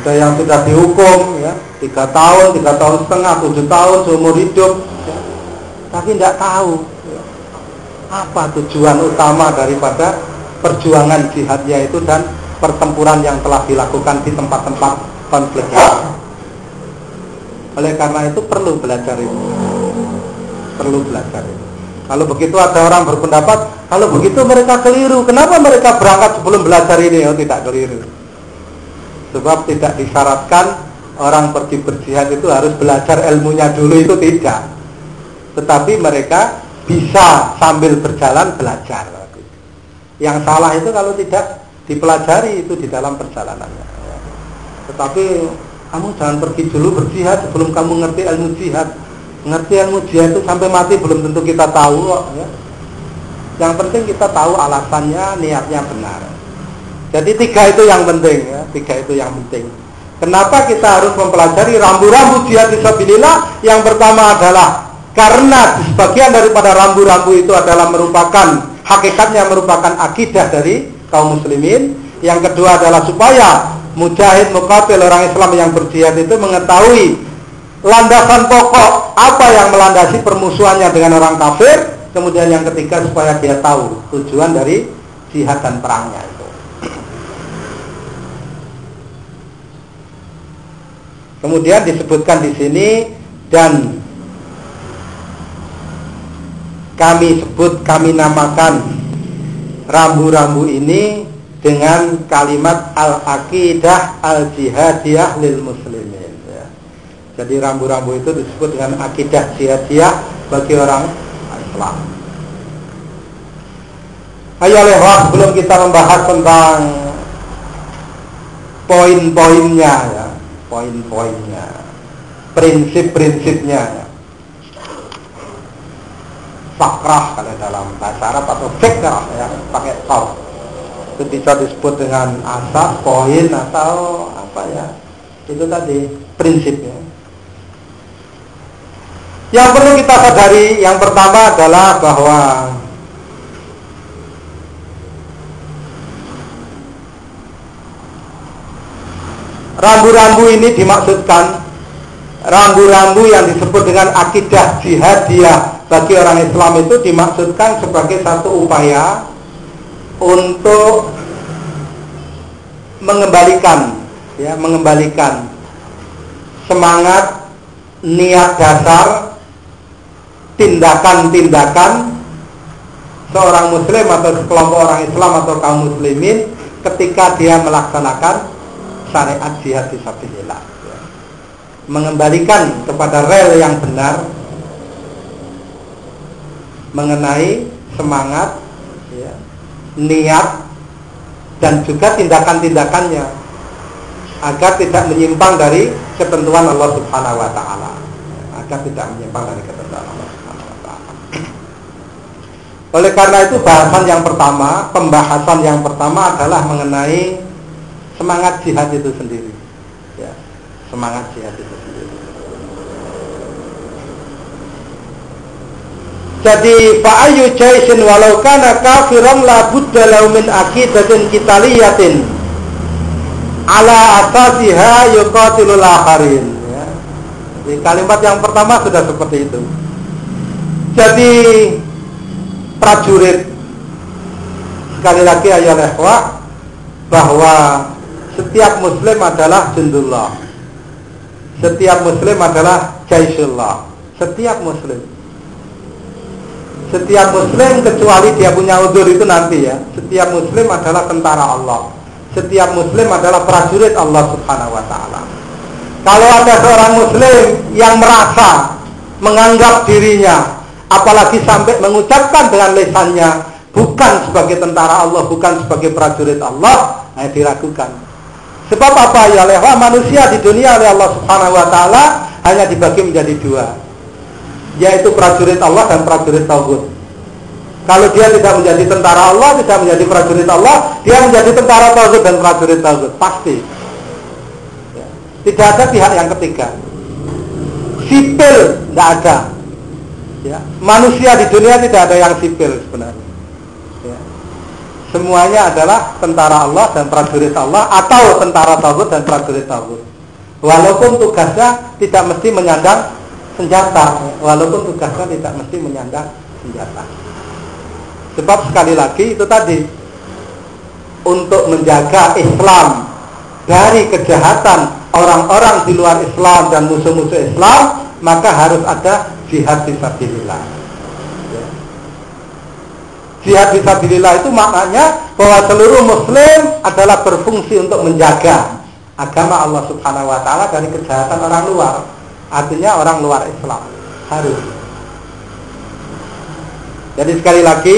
ada yang sudah dihukum ya tiga tahun tiga tahun setengah tujuh tahun seumur hidup ya. tapi tidak tahu apa tujuan utama daripada perjuangan jihadnya itu dan pertempuran yang telah dilakukan di tempat-tempat konflik. Oleh karena itu perlu belajar itu. Perlu belajar itu. Kalau begitu ada orang berpendapat, kalau begitu mereka keliru. Kenapa mereka berangkat sebelum belajar ini? Oh, tidak keliru. Sebab tidak disyaratkan orang pergi berjihad itu harus belajar ilmunya dulu itu tidak. Tetapi mereka bisa sambil berjalan belajar. Yang salah itu kalau tidak dipelajari itu di dalam perjalanannya. Tetapi kamu jangan pergi dulu berjihad sebelum kamu ngerti ilmu jihad. Ngerti ilmu jihad itu sampai mati belum tentu kita tahu. Ya. Yang penting kita tahu alasannya, niatnya benar. Jadi tiga itu yang penting ya, tiga itu yang penting. Kenapa kita harus mempelajari rambu-rambu jihad fisabilillah? Yang pertama adalah karena sebagian daripada rambu-rambu itu adalah merupakan hakikatnya merupakan akidah dari kaum muslimin. Yang kedua adalah supaya mujahid mukatil orang Islam yang berjihad itu mengetahui landasan pokok apa yang melandasi permusuhannya dengan orang kafir. Kemudian yang ketiga supaya dia tahu tujuan dari jihad dan perangnya itu. Kemudian disebutkan di sini dan kami sebut, kami namakan rambu-rambu ini dengan kalimat al-aqidah al-jihadiyah lil muslimin. Ya. Jadi rambu-rambu itu disebut dengan akidah jihadiyah bagi orang Islam. Ayo lewat sebelum kita membahas tentang poin-poinnya ya, poin-poinnya, prinsip-prinsipnya. Ya fakrah kalau dalam bahasa Arab atau fikrah ya pakai kau itu bisa disebut dengan asas poin atau apa ya itu tadi prinsipnya yang perlu kita sadari yang pertama adalah bahwa rambu-rambu ini dimaksudkan rambu-rambu yang disebut dengan akidah jihadiyah. Bagi orang Islam itu dimaksudkan sebagai satu upaya untuk mengembalikan ya mengembalikan semangat niat dasar tindakan-tindakan seorang muslim atau sekelompok orang Islam atau kaum muslimin ketika dia melaksanakan syariat jihad fisabilillah ya. mengembalikan kepada rel yang benar mengenai semangat, ya, niat, dan juga tindakan-tindakannya agar tidak menyimpang dari ketentuan Allah Subhanahu wa taala. Agar tidak menyimpang dari ketentuan Allah Subhanahu wa taala. Oleh karena itu bahasan yang pertama, pembahasan yang pertama adalah mengenai semangat jihad itu sendiri. Ya, semangat jihad itu Jadi fa'ayu jaisin walau kana kafiran la budda lahu min aqidatin kitaliyatin ala asasiha yuqatilul akharin ya. Jadi kalimat yang pertama sudah seperti itu. Jadi prajurit sekali lagi ayat ikhwah bahwa setiap muslim adalah jundullah. Setiap muslim adalah jaisullah. Setiap muslim. Setiap muslim kecuali dia punya udur itu nanti ya. Setiap muslim adalah tentara Allah. Setiap muslim adalah prajurit Allah subhanahu wa ta'ala. Kalau ada seorang muslim yang merasa menganggap dirinya apalagi sampai mengucapkan dengan lesannya bukan sebagai tentara Allah bukan sebagai prajurit Allah nah diragukan sebab apa ya lewat manusia di dunia oleh Allah subhanahu wa ta'ala hanya dibagi menjadi dua yaitu prajurit Allah dan prajurit Tauhid. Kalau dia tidak menjadi tentara Allah, tidak menjadi prajurit Allah, dia menjadi tentara Tauhid dan prajurit Tauhid. Pasti. Ya. Tidak ada pihak yang ketiga. Sipil tidak ada. Ya. Manusia di dunia tidak ada yang sipil sebenarnya. Ya. Semuanya adalah tentara Allah dan prajurit Allah atau tentara Tauhid dan prajurit Tauhid. Walaupun tugasnya tidak mesti menyandang senjata walaupun tugasnya tidak mesti menyandang senjata. Sebab sekali lagi itu tadi untuk menjaga Islam dari kejahatan orang-orang di luar Islam dan musuh-musuh Islam maka harus ada jihad fisabilillah. Jihad fisabilillah itu maknanya bahwa seluruh muslim adalah berfungsi untuk menjaga agama Allah Subhanahu wa taala dari kejahatan orang luar. Artinya orang luar Islam harus. Jadi sekali lagi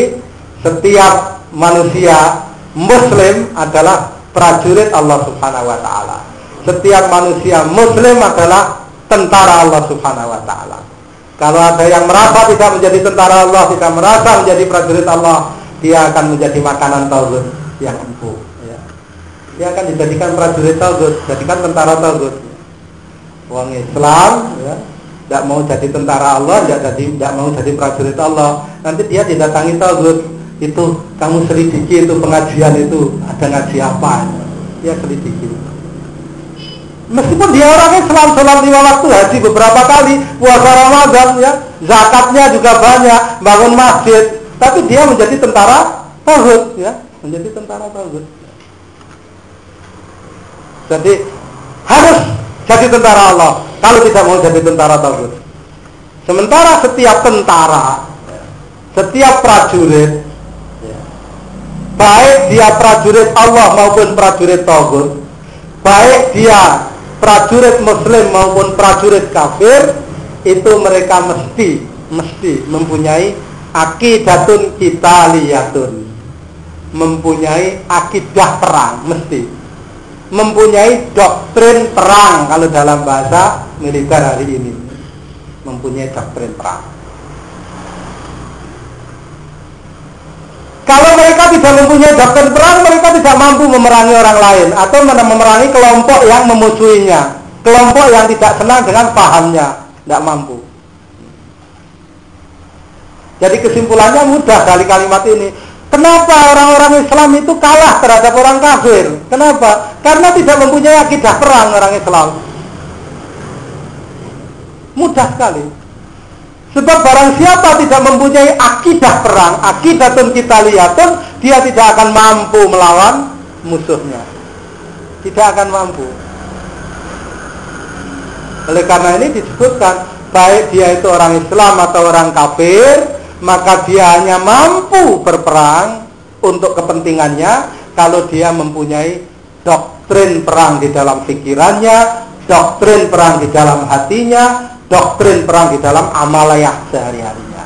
setiap manusia muslim adalah prajurit Allah Subhanahu wa taala. Setiap manusia muslim adalah tentara Allah Subhanahu wa taala. Kalau ada yang merasa tidak menjadi tentara Allah, tidak merasa menjadi prajurit Allah, dia akan menjadi makanan tauhid yang empuk. Ya. Dia akan dijadikan prajurit tauhid, jadikan tentara tauhid. Wong Islam, ya, tidak mau jadi tentara Allah, tidak jadi tidak mau jadi prajurit Allah. Nanti dia didatangi tauhid itu kamu selidiki itu pengajian itu ada ngaji apa? Dia selidiki. Meskipun dia orang Islam sholat lima waktu haji beberapa kali puasa Ramadan ya zakatnya juga banyak bangun masjid tapi dia menjadi tentara tauhid ya menjadi tentara tauhid. Jadi harus jadi tentara Allah kalau tidak mau jadi tentara tauhid. Sementara setiap tentara, setiap prajurit, baik dia prajurit Allah maupun prajurit tauhid, baik dia prajurit muslim maupun prajurit kafir, itu mereka mesti mesti mempunyai akidatun kita liyatun mempunyai akidah perang mesti. Mempunyai doktrin perang kalau dalam bahasa militer hari ini. Mempunyai doktrin perang kalau mereka tidak mempunyai doktrin perang mereka tidak mampu memerangi orang lain atau memerangi kelompok yang memusuhinya kelompok yang tidak senang dengan pahamnya tidak mampu jadi kesimpulannya mudah dari kalimat ini. Kenapa orang-orang Islam itu kalah terhadap orang kafir? Kenapa? Karena tidak mempunyai akidah perang orang Islam. Mudah sekali. Sebab barang siapa tidak mempunyai akidah perang, akidah kita lihat, dia tidak akan mampu melawan musuhnya. Tidak akan mampu. Oleh karena ini disebutkan, baik dia itu orang Islam atau orang kafir, maka dia hanya mampu berperang untuk kepentingannya kalau dia mempunyai doktrin perang di dalam pikirannya, doktrin perang di dalam hatinya, doktrin perang di dalam amalayah sehari-harinya.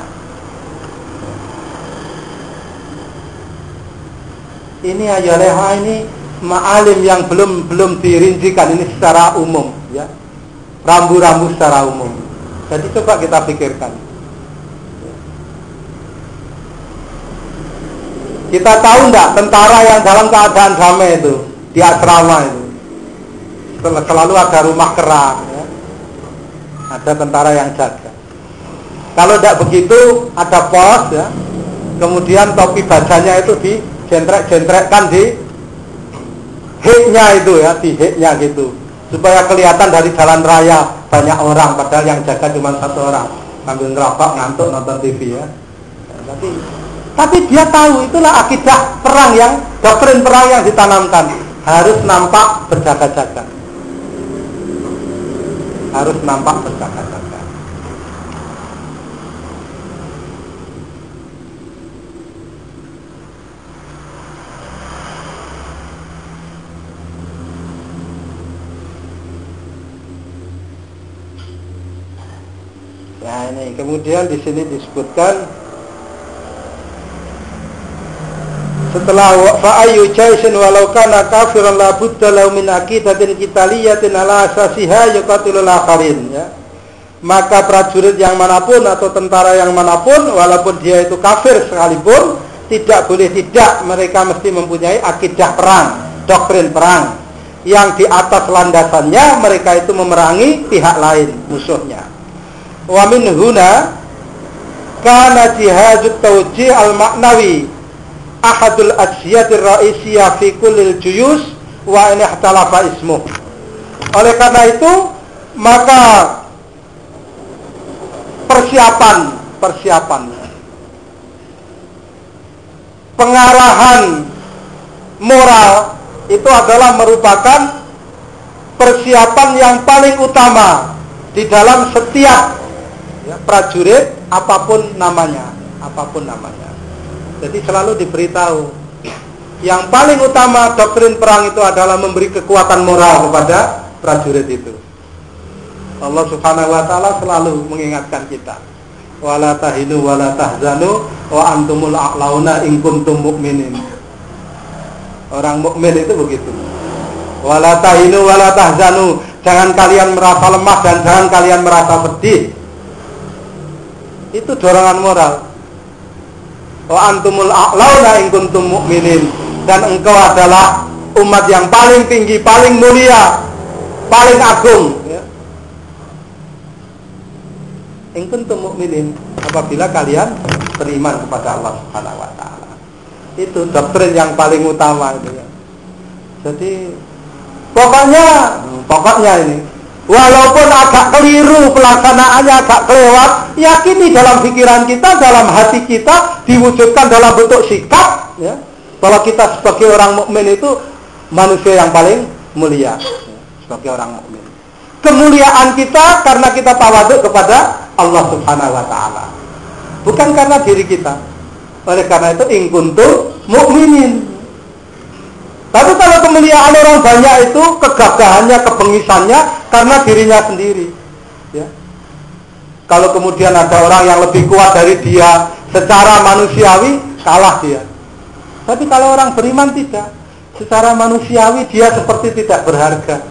Ini ayat ini ma'alim yang belum belum dirincikan ini secara umum ya. Rambu-rambu secara umum. Jadi coba kita pikirkan Kita tahu enggak tentara yang dalam keadaan damai itu di asrama itu selalu ada rumah kera, ya. Ada tentara yang jaga. Kalau tidak begitu ada pos ya, kemudian topi bajanya itu di jentrek-jentrekkan di hiknya itu ya, di hiknya gitu supaya kelihatan dari jalan raya banyak orang padahal yang jaga cuma satu orang sambil ngerokok ngantuk nonton TV ya. ya tapi tapi dia tahu itulah akidah perang yang doktrin perang yang ditanamkan harus nampak berjaga-jaga. Harus nampak berjaga-jaga. Nah ini kemudian di sini disebutkan setelah fa'ayu jaisin walau kana kafiran la budda lahu min aqidatin qitaliyatin ala asasiha yuqatilul akharin ya. Maka prajurit yang mana pun atau tentara yang mana pun walaupun dia itu kafir sekalipun tidak boleh tidak mereka mesti mempunyai akidah perang doktrin perang. Yang di atas landasannya mereka itu memerangi pihak lain musuhnya. Wa min huna kana jihadut tawjih al maknawi ahadul ajiyatir ra'isiyah fi kullil juyus wa ini ihtalafa. Oleh karena itu, maka persiapan, persiapan. Pengarahan moral itu adalah merupakan persiapan yang paling utama di dalam setiap ya, prajurit apa pun namanya, apa pun namanya. Jadi selalu diberitahu yang paling utama doktrin perang itu adalah memberi kekuatan moral kepada prajurit itu. Allah Subhanahu wa taala selalu mengingatkan kita. Wala tahinu wala tahzanu wa antumul a'launa in kuntum mu'minin. Orang mukmin itu begitu. Wala tahinu wala tahzanu. Jangan kalian merasa lemah dan jangan kalian merasa sedih. Itu dorongan moral. Wa antumul a'launa in kuntum mu'minin. Dan engkau adalah umat yang paling tinggi, paling mulia, paling agung in kuntum mu'minin apabila kalian beriman kepada Allah Subhanahu wa taala. Itu doktrin yang paling utama itu ya. Jadi pokoknya pokoknya ini walaupun agak keliru pelaksanaannya agak kelewat, yakini dalam pikiran kita, dalam hati kita diwujudkan dalam bentuk sikap ya. Bahwa kita sebagai orang mukmin itu manusia yang paling mulia ya, sebagai orang mukmin. Kemuliaan kita karena kita tawaduk kepada Allah Subhanahu wa taala. Bukan karena diri kita. Oleh karena itu in kuntum mukminin. Tapi kalau kemuliaan orang banyak itu kegagahannya, kebengisannya karena dirinya sendiri. Ya. Kalau kemudian ada orang yang lebih kuat dari dia secara manusiawi, kalah dia. Tapi kalau orang beriman tidak, secara manusiawi dia seperti tidak berharga.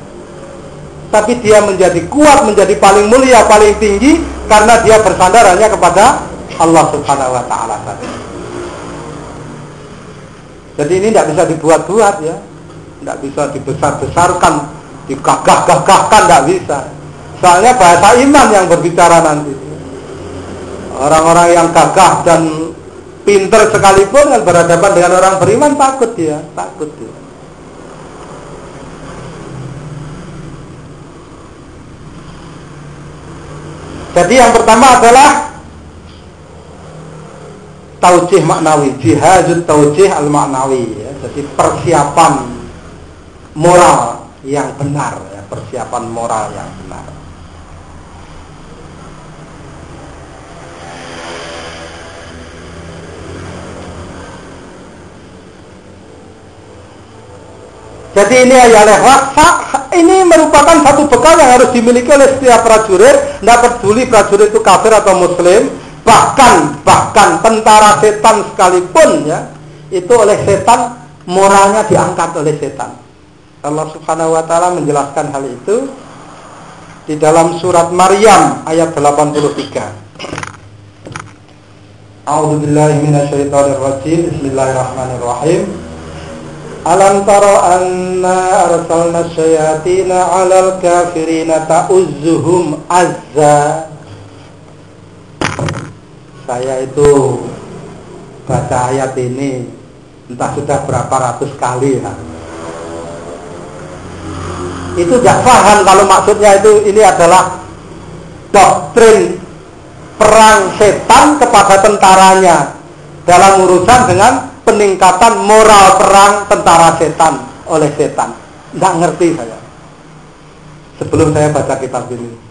Tapi dia menjadi kuat, menjadi paling mulia, paling tinggi karena dia bersandar hanya kepada Allah Subhanahu wa taala. Jadi ini tidak bisa dibuat-buat ya. Tidak bisa dibesar-besarkan, digagah-gagahkan tidak bisa. Soalnya bahasa iman yang berbicara nanti. Orang-orang yang gagah dan pinter sekalipun yang berhadapan dengan orang beriman takut dia, takut dia. Jadi yang pertama adalah taujih maknawi, jihadut taujih al maknawi ya. Jadi persiapan moral yang benar ya, persiapan moral yang benar. Jadi ini adalah ini merupakan satu bekal yang harus dimiliki oleh setiap prajurit, tidak peduli prajurit itu kafir atau muslim, bahkan bahkan tentara setan sekalipun ya, itu oleh setan moralnya diangkat oleh setan. Allah Subhanahu wa taala menjelaskan hal itu di dalam surat Maryam ayat 83. A'udzu billahi rajim. Bismillahirrahmanirrahim. Alam tara anna arsalna syayatina 'alal kafirina ta'uzzuhum azza Saya itu baca ayat ini entah sudah berapa ratus kali ya. Itu gak paham kalau maksudnya itu ini adalah doktrin perang setan kepada tentaranya dalam urusan dengan peningkatan moral perang tentara setan oleh setan. Tidak ngerti saya. Sebelum saya baca kitab ini.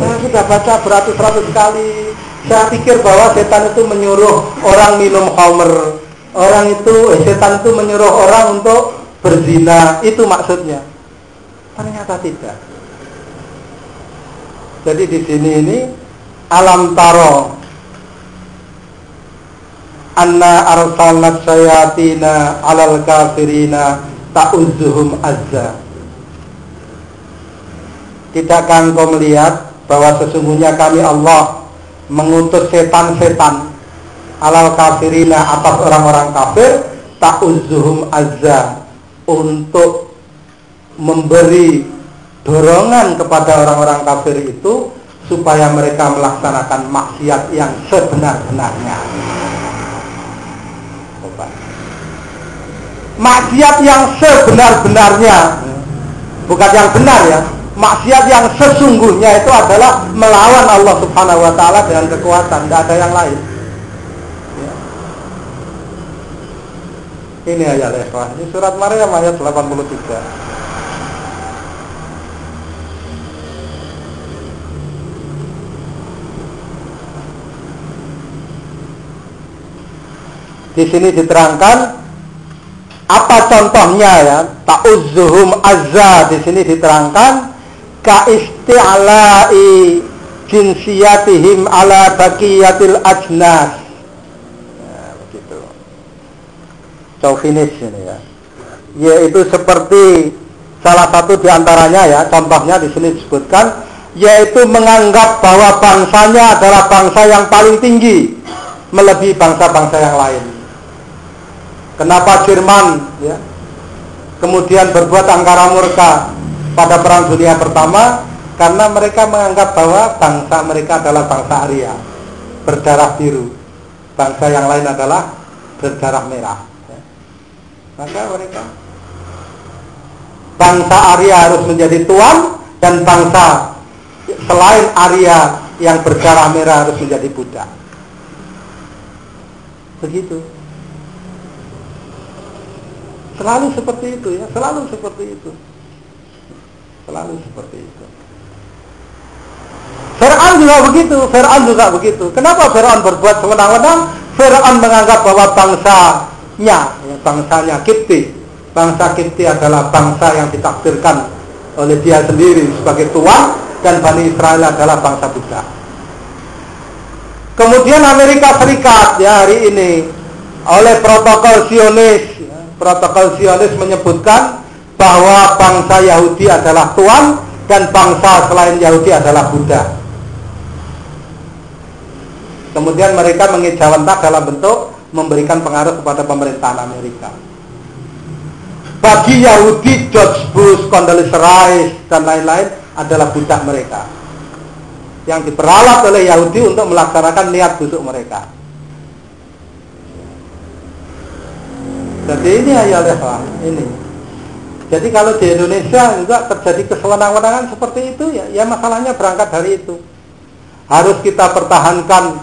Saya sudah baca beratus-ratus kali. Saya pikir bahwa setan itu menyuruh orang minum khamer. Orang itu, eh, setan itu menyuruh orang untuk berzina. Itu maksudnya. Ternyata tidak. Jadi di sini ini alam taro anna arsalna sayatina alal kafirina ta'uzuhum azza Tidakkah engkau melihat bahwa sesungguhnya kami Allah mengutus setan-setan alal kafirina atas orang-orang kafir ta'uzuhum azza untuk memberi dorongan kepada orang-orang kafir itu supaya mereka melaksanakan maksiat yang sebenar-benarnya. maksiat yang sebenar-benarnya bukan yang benar ya Maksiat yang sesungguhnya itu adalah melawan Allah Subhanahu wa taala dengan kekuatan, tidak ada yang lain. Ya. Ini ayat ikhwah. Ini surat Maryam ayat 83. Di sini diterangkan apa contohnya ya? Ta'uzzuhum azza di sini diterangkan ka isti'la'i jinsiyatihim ala baqiyatil ajnas. Ya, begitu. Chauvinis ini ya. Yaitu seperti salah satu di antaranya ya, contohnya di sini disebutkan yaitu menganggap bahwa bangsanya adalah bangsa yang paling tinggi melebihi bangsa-bangsa yang lain. Kenapa Jerman ya, kemudian berbuat angkara murka pada Perang Dunia Pertama? Karena mereka menganggap bahwa bangsa mereka adalah bangsa Arya, berdarah biru. Bangsa yang lain adalah berdarah merah. Ya. Maka mereka bangsa Arya harus menjadi tuan dan bangsa selain Arya yang berdarah merah harus menjadi budak. Begitu. Selalu seperti itu ya, selalu seperti itu. Selalu seperti itu. Fir'aun juga begitu, Fir'aun juga begitu. Kenapa Fir'aun berbuat sewenang-wenang? Fir'aun menganggap bahwa bangsanya, ya, bangsanya Kipti, bangsa Kipti adalah bangsa yang ditakdirkan oleh dia sendiri sebagai tuan dan Bani Israel adalah bangsa budak. Kemudian Amerika Serikat ya hari ini oleh protokol Zionis protokol Zionis menyebutkan bahwa bangsa Yahudi adalah tuan dan bangsa selain Yahudi adalah Buddha. Kemudian mereka mengejawantah dalam bentuk memberikan pengaruh kepada pemerintahan Amerika. Bagi Yahudi, George Bush, Condoleezza Rice, dan lain-lain adalah budak mereka. Yang diperalat oleh Yahudi untuk melaksanakan niat busuk mereka. Jadi ini ayat ini. Jadi kalau di Indonesia juga terjadi kesewenang-wenangan seperti itu ya, ya masalahnya berangkat dari itu. Harus kita pertahankan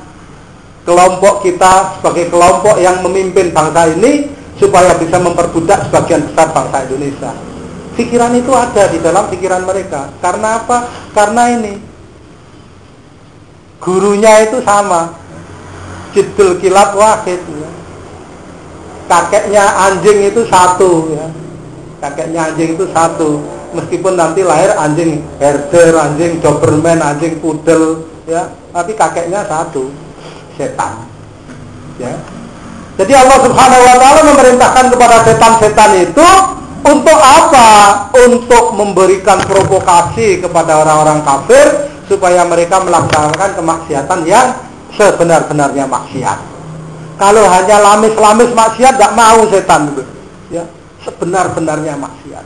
kelompok kita sebagai kelompok yang memimpin bangsa ini supaya bisa memperbudak sebagian besar bangsa Indonesia. Pikiran itu ada di dalam pikiran mereka. Karena apa? Karena ini gurunya itu sama. Jidul kilat wahid. Ya kakeknya anjing itu satu ya kakeknya anjing itu satu. Meskipun nanti lahir anjing herder anjing doberman anjing pudel ya. Tapi kakeknya satu setan. Ya. Jadi Allah Subhanahu wa taala memerintahkan kepada setan-setan itu untuk apa? Untuk memberikan provokasi kepada orang-orang kafir supaya mereka melaksanakan kemaksiatan yang sebenar-benarnya maksiat. Kalau hanya lamis-lamis maksiat tidak mau setan sebenar-benarnya maksiat.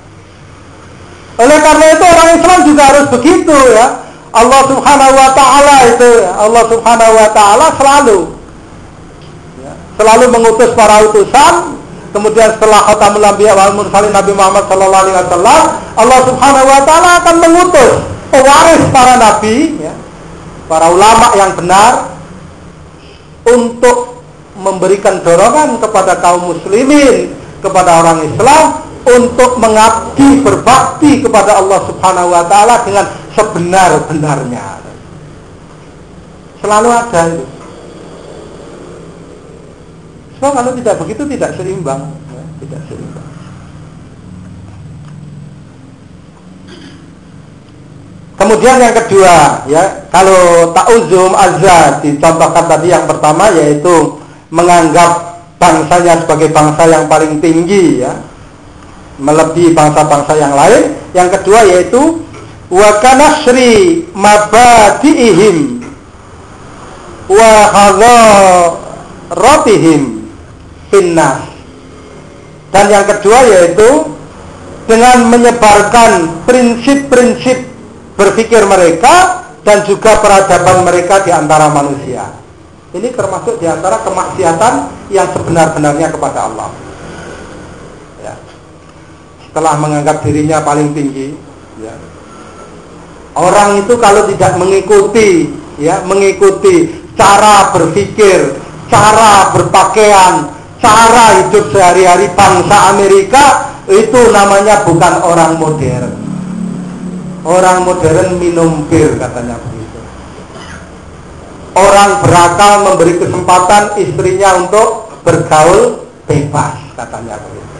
Oleh karena itu orang Islam juga harus begitu ya. Allah Subhanahu wa taala itu ya. Allah Subhanahu wa taala selalu ya, selalu mengutus para utusan Kemudian setelah khatamul anbiya wal mursalin Nabi Muhammad sallallahu alaihi wasallam, Allah Subhanahu wa taala akan mengutus pewaris para nabi ya, para ulama yang benar untuk memberikan dorongan kepada kaum muslimin, kepada orang Islam untuk mengabdi berbakti kepada Allah Subhanahu wa taala dengan sebenar-benarnya. Selalu ada itu. So, kalau tidak begitu tidak seimbang, tidak seimbang. Kemudian yang kedua, ya, kalau ta'uzum azza dicontohkan tadi yang pertama yaitu menganggap bangsanya sebagai bangsa yang paling tinggi ya. Melebihi bangsa-bangsa yang lain. Yang kedua yaitu wa kanasri mabadiihim wa hadaratihim finnas dan yang kedua yaitu dengan menyebarkan prinsip-prinsip berpikir mereka dan juga peradaban mereka di antara manusia ini termasuk di antara kemaksiatan yang sebenar-benarnya kepada Allah. Ya. Setelah menganggap dirinya paling tinggi, ya. Orang itu kalau tidak mengikuti ya, mengikuti cara berpikir, cara berpakaian, cara hidup sehari-hari bangsa Amerika itu namanya bukan orang modern. Orang modern minum bir katanya. Orang berakal memberi kesempatan istrinya untuk bergaul bebas katanya begitu.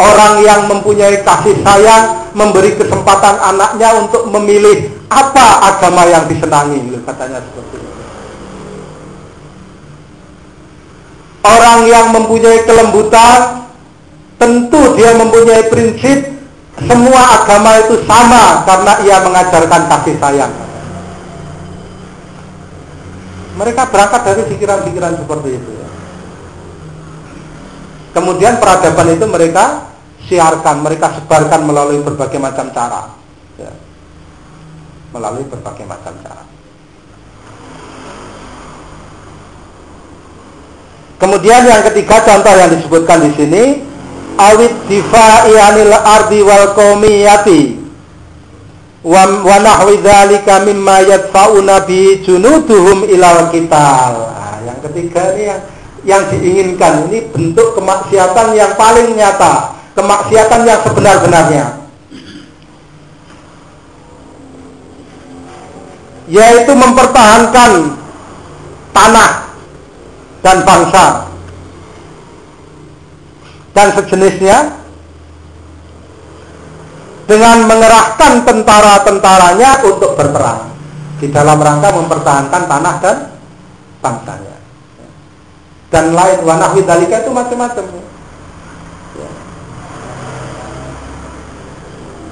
Orang yang mempunyai kasih sayang memberi kesempatan anaknya untuk memilih apa agama yang disenangi, katanya seperti itu. Orang yang mempunyai kelembutan tentu dia mempunyai prinsip semua agama itu sama karena ia mengajarkan kasih sayang. Mereka berangkat dari pikiran-pikiran seperti itu. Kemudian peradaban itu mereka siarkan, mereka sebarkan melalui berbagai macam cara. Ya. Melalui berbagai macam cara. Kemudian yang ketiga contoh yang disebutkan di sini awid difa'i anil ardi wal qawmiyati wa, wa nahwi dzalika mimma yadfa'una bi junuduhum ilal qital. Nah, yang ketiga ini yang yang diinginkan. Ini bentuk kemaksiatan yang paling nyata. Kemaksiatan yang sebenar-benarnya. Yaitu mempertahankan tanah dan bangsa dan sejenisnya dengan mengerahkan tentara-tentaranya untuk berperang di dalam rangka mempertahankan tanah dan bangsanya dan lain wanahwi dalika itu macam-macam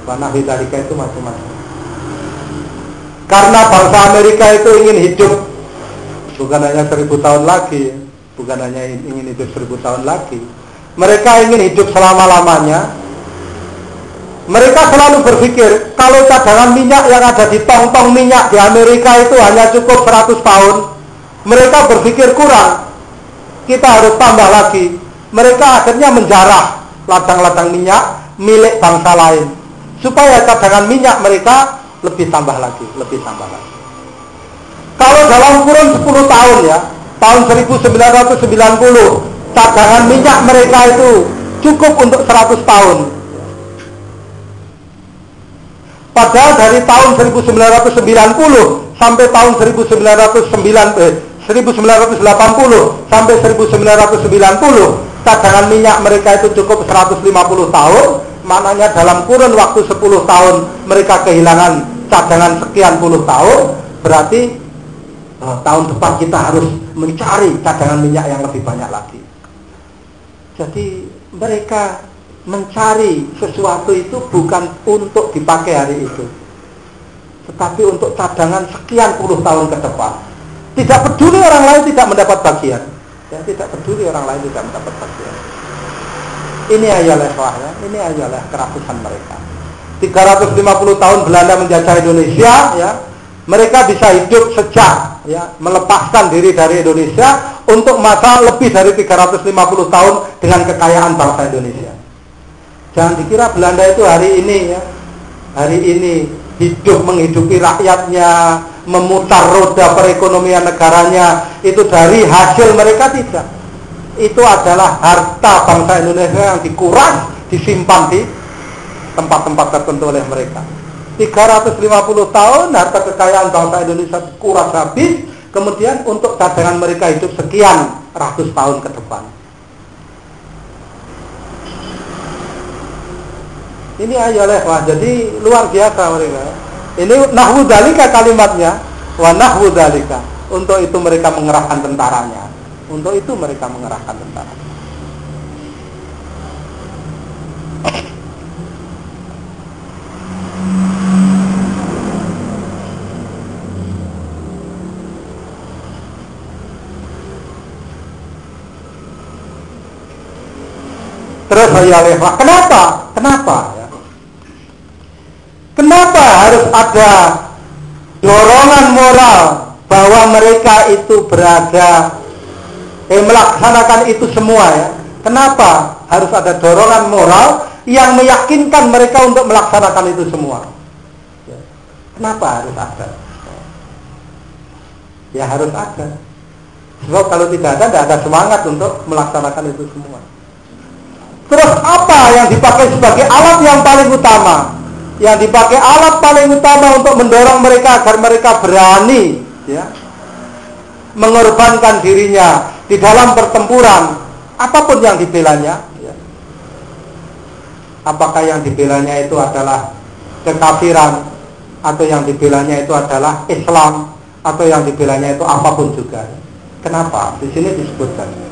Mana hidalika itu macam-macam. Karena bangsa Amerika itu ingin hidup bukan hanya seribu tahun lagi, bukan hanya ingin hidup seribu tahun lagi. Mereka ingin hidup selama-lamanya. Mereka selalu berpikir kalau cadangan minyak yang ada di tong-tong minyak di Amerika itu hanya cukup 100 tahun, mereka berpikir kurang. Kita harus tambah lagi. Mereka akhirnya menjarah ladang-ladang minyak milik bangsa lain supaya cadangan minyak mereka lebih tambah lagi, lebih tambah lagi. Kalau dalam kurun 10 tahun ya, tahun 1990, cadangan minyak mereka itu cukup untuk 100 tahun. Padahal dari tahun 1990 sampai tahun 1990 eh, 1980 sampai 1990 cadangan minyak mereka itu cukup 150 tahun maknanya dalam kurun waktu 10 tahun mereka kehilangan cadangan sekian puluh tahun berarti oh, tahun depan kita harus mencari cadangan minyak yang lebih banyak lagi jadi mereka mencari sesuatu itu bukan untuk dipakai hari itu. Tetapi untuk cadangan sekian puluh tahun ke depan. Tidak peduli orang lain tidak mendapat bagian. Ya, tidak peduli orang lain tidak mendapat bagian. Ini ayalah ya, ini ayalah kerakusan mereka. 350 tahun Belanda menjajah Indonesia, ya, mereka bisa hidup sejak ya, melepaskan diri dari Indonesia untuk masa lebih dari 350 tahun dengan kekayaan bangsa Indonesia. Jangan dikira Belanda itu hari ini ya, hari ini hidup menghidupi rakyatnya, memutar roda perekonomian negaranya itu dari hasil mereka tidak itu adalah harta bangsa Indonesia yang dikuras, disimpan di tempat-tempat tertentu oleh mereka. 350 tahun harta kekayaan bangsa Indonesia dikuras habis, kemudian untuk cadangan mereka hidup sekian ratus tahun ke depan. Ini ayolah wah jadi luar biasa mereka. Ini nahwu dalika kalimatnya, wa nahwu dalika. Untuk itu mereka mengerahkan tentaranya. Untuk itu mereka mengerahkan tentara. Terus saya lewat. Kenapa? Kenapa? Ya? Kenapa harus ada dorongan moral bahwa mereka itu berada eh, melaksanakan itu semua ya. Kenapa harus ada dorongan moral yang meyakinkan mereka untuk melaksanakan itu semua. Ya. Kenapa harus ada? Ya harus ada. Sebab kalau tidak ada, tidak ada semangat untuk melaksanakan itu semua. Terus apa yang dipakai sebagai alat yang paling utama? Yang dipakai alat paling utama untuk mendorong mereka agar mereka berani, ya, mengorbankan dirinya di dalam pertempuran, apa pun yang dibelanya. Ya. Apakah yang dibelanya itu adalah kekafiran, atau yang dibelanya itu adalah Islam, atau yang dibelanya itu apa pun juga. Kenapa? Di sini disebutkan.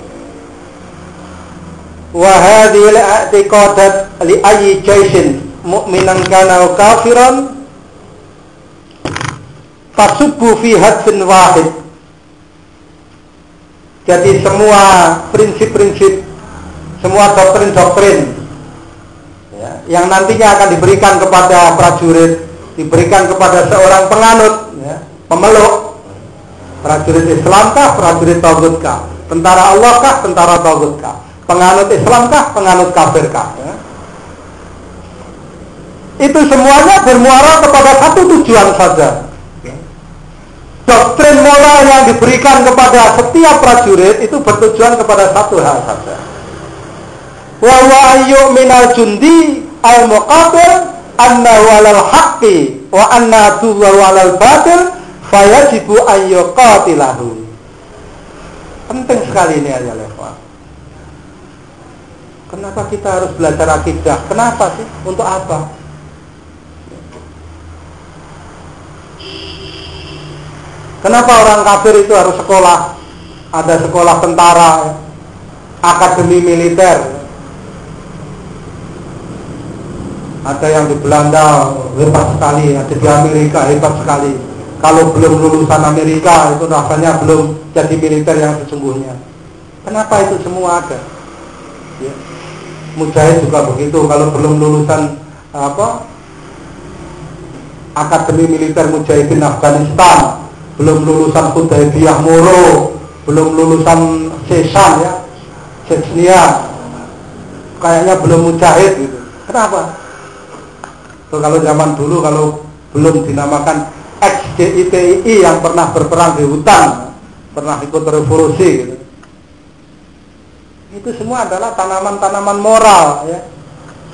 Wahadil i'tiqadat li ayyi mu'minan kana kafiran tasubbu fi hadfin wahid. Jadi semua prinsip-prinsip, semua doktrin-doktrin ya, yang nantinya akan diberikan kepada prajurit, diberikan kepada seorang penganut, ya, pemeluk, Prajurit Islam kah, prajurit Tauhid kah? Tentara Allah kah, tentara Tauhid kah? Penganut Islam kah, penganut kafir kah? Ya. Itu semuanya bermuara kepada satu tujuan saja. Doktrin moral yang diberikan kepada setiap prajurit itu bertujuan kepada satu hal saja. Wa wa minal jundi al muqabil annahu alal haqqi wa anna walal batil fayajibu ayyuqatilahu penting sekali ini aja level kenapa kita harus belajar akidah? Kenapa sih? Untuk apa? Kenapa orang kafir itu harus sekolah? Ada sekolah tentara akademi militer. Ada yang di Belanda hebat sekali. Ada di Amerika hebat sekali. Kalau belum lulusan Amerika itu rasanya belum jadi militer yang sesungguhnya. Kenapa itu semua ada? Mujahid juga begitu. Kalau belum lulusan apa Akademi Militer Mujahidin Afghanistan, belum lulusan Hudaybiyah Moro, belum lulusan Sesan ya, Chechnya, kayaknya belum mujahid gitu. Kenapa? Tuh, kalau zaman dulu kalau belum dinamakan ex-DITI yang pernah berperang di hutan, pernah ikut revolusi gitu. Itu semua adalah tanaman-tanaman moral ya.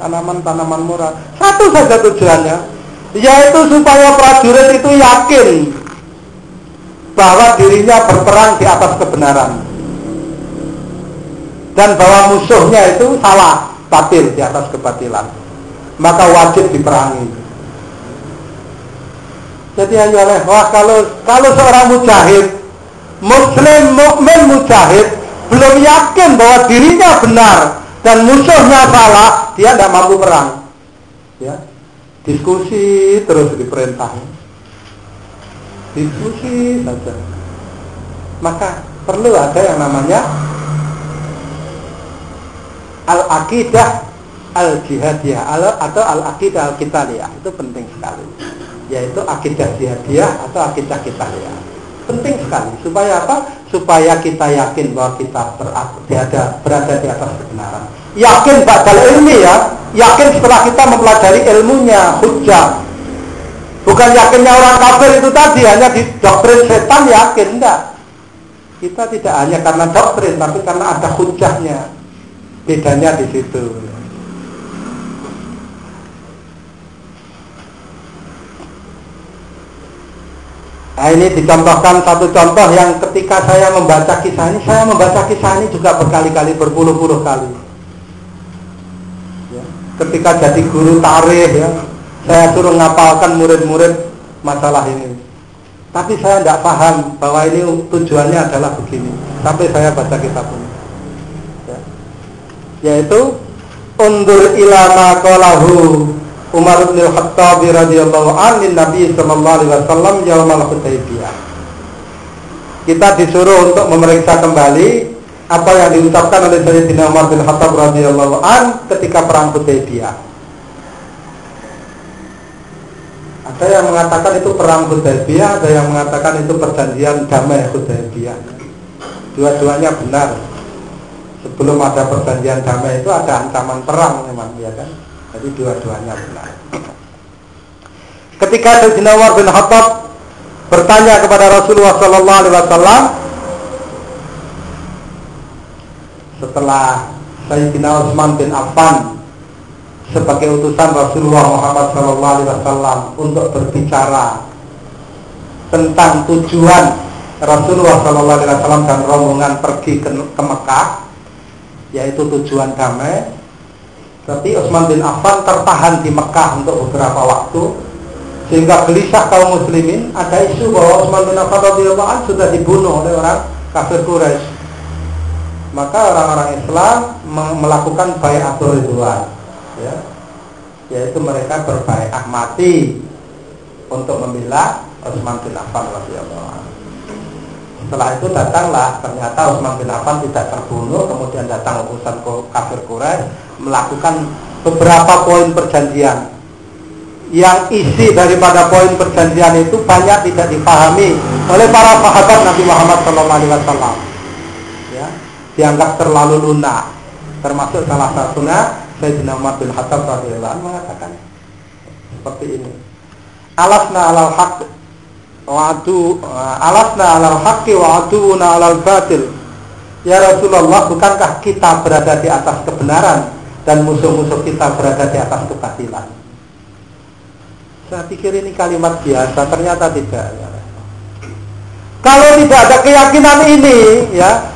Tanaman-tanaman moral. Satu saja tujuannya, yaitu supaya prajurit itu yakin bahwa dirinya berperang di atas kebenaran. Dan bahwa musuhnya itu salah, batil di atas kebatilan. Maka wajib diperangi. Jadi ayolah, wah kalau kalau seorang mujahid, muslim mukmin mujahid belum yakin bahwa dirinya benar dan musuhnya salah, dia tidak mampu perang. Ya, diskusi terus diperintah. Diskusi saja. Maka perlu ada yang namanya al-aqidah al-jihadiyah atau al-aqidah al-qitaliyah. Itu penting sekali yaitu akidah jihadiyah atau akidah kita ya penting sekali supaya apa? Supaya kita yakin bahwa kita berada berada di atas kebenaran. Yakin badal ilmi ya. Yakin setelah kita mempelajari ilmunya hujah. Bukan yakinnya orang kafir itu tadi hanya di doktrin setan yakin enggak. Kita tidak hanya karena doktrin tapi karena ada hujahnya. Bedanya di situ Nah ini dicontohkan satu contoh yang ketika saya membaca kisah ini, saya membaca kisah ini juga berkali-kali, berpuluh-puluh kali. Ya. Ketika jadi guru tarikh ya, saya suruh ngapalkan murid-murid masalah ini. Tapi saya tidak paham bahwa ini tujuannya adalah begini. Sampai saya baca kitab ini. Ya. Yaitu undur ilama kolahu Umar bin Khattab radhiyallahu anhu Nabi sallallahu alaihi wasallam yaumal Hudaybiyah. Kita disuruh untuk memeriksa kembali apa yang diucapkan oleh Sayyidina Umar bin Khattab radhiyallahu an ketika perang Hudaybiyah. Ada yang mengatakan itu perang Hudaybiyah, ada yang mengatakan itu perjanjian damai Hudaybiyah. Dua-duanya benar. Sebelum ada perjanjian damai itu ada ancaman perang memang ya kan Jadi dua-duanya benar. Ketika Sayyidina Umar bin Khattab bertanya kepada Rasulullah Sallallahu Alaihi Wasallam setelah Sayyidina Utsman bin Affan sebagai utusan Rasulullah Muhammad Sallallahu Alaihi Wasallam untuk berbicara tentang tujuan Rasulullah Sallallahu Alaihi Wasallam dan rombongan pergi ke, ke Mekah, yaitu tujuan damai. Tapi Utsman bin Affan tertahan di Mekah untuk beberapa waktu sehingga gelisah kaum muslimin. Ada isu bahwa Utsman bin Affan radhiyallahu sudah dibunuh oleh orang kafir Quraisy. Maka orang-orang Islam melakukan bayatul ridwan, ya, yaitu mereka berbayat mati untuk membela Utsman bin Affan radhiyallahu Setelah itu datanglah ternyata Utsman bin Affan tidak terbunuh, kemudian datang utusan kafir Quraisy melakukan beberapa poin perjanjian. Yang isi daripada poin perjanjian itu banyak tidak dipahami oleh para sahabat Nabi Muhammad SAW. Ya, dianggap terlalu lunak. Termasuk salah satunya Sayyidina Umar bin Khattab mengatakan seperti ini. Alasna alal haqq wa'adu alasna alal haqqi wa'aduna alal batil Ya Rasulullah, bukankah kita berada di atas kebenaran dan musuh-musuh kita berada di atas kebatilan? Saya pikir ini kalimat biasa, ternyata tidak. Ya. Kalau tidak ada keyakinan ini, ya,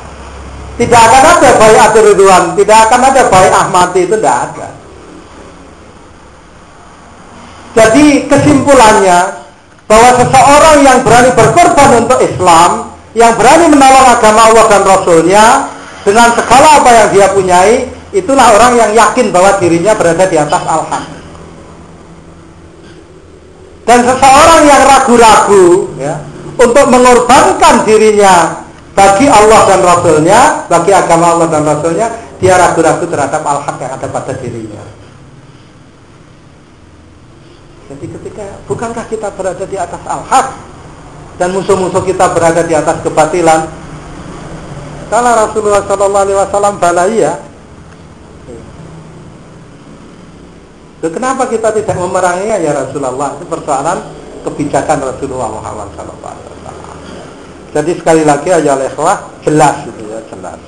tidak akan ada bayi Ridwan, tidak akan ada bayi Ahmadi itu tidak ada. Jadi kesimpulannya, bahwa seseorang yang berani berkorban untuk Islam, yang berani menolong agama Allah dan Rasulnya dengan segala apa yang dia punyai, itulah orang yang yakin bahwa dirinya berada di atas al-haq. Dan seseorang yang ragu-ragu ya, untuk mengorbankan dirinya bagi Allah dan Rasulnya, bagi agama Allah dan Rasulnya, dia ragu-ragu terhadap al-haq yang ada pada dirinya. Jadi ketika bukankah kita berada di atas al-haq dan musuh-musuh kita berada di atas kebatilan? Kalau Rasulullah Shallallahu Alaihi Wasallam balaya, Loh, kenapa kita tidak memeranginya ya Rasulullah? Itu persoalan kebijakan Rasulullah Muhammad Shallallahu Alaihi Wasallam. Jadi sekali lagi aja ikhwah jelas itu ya jelas.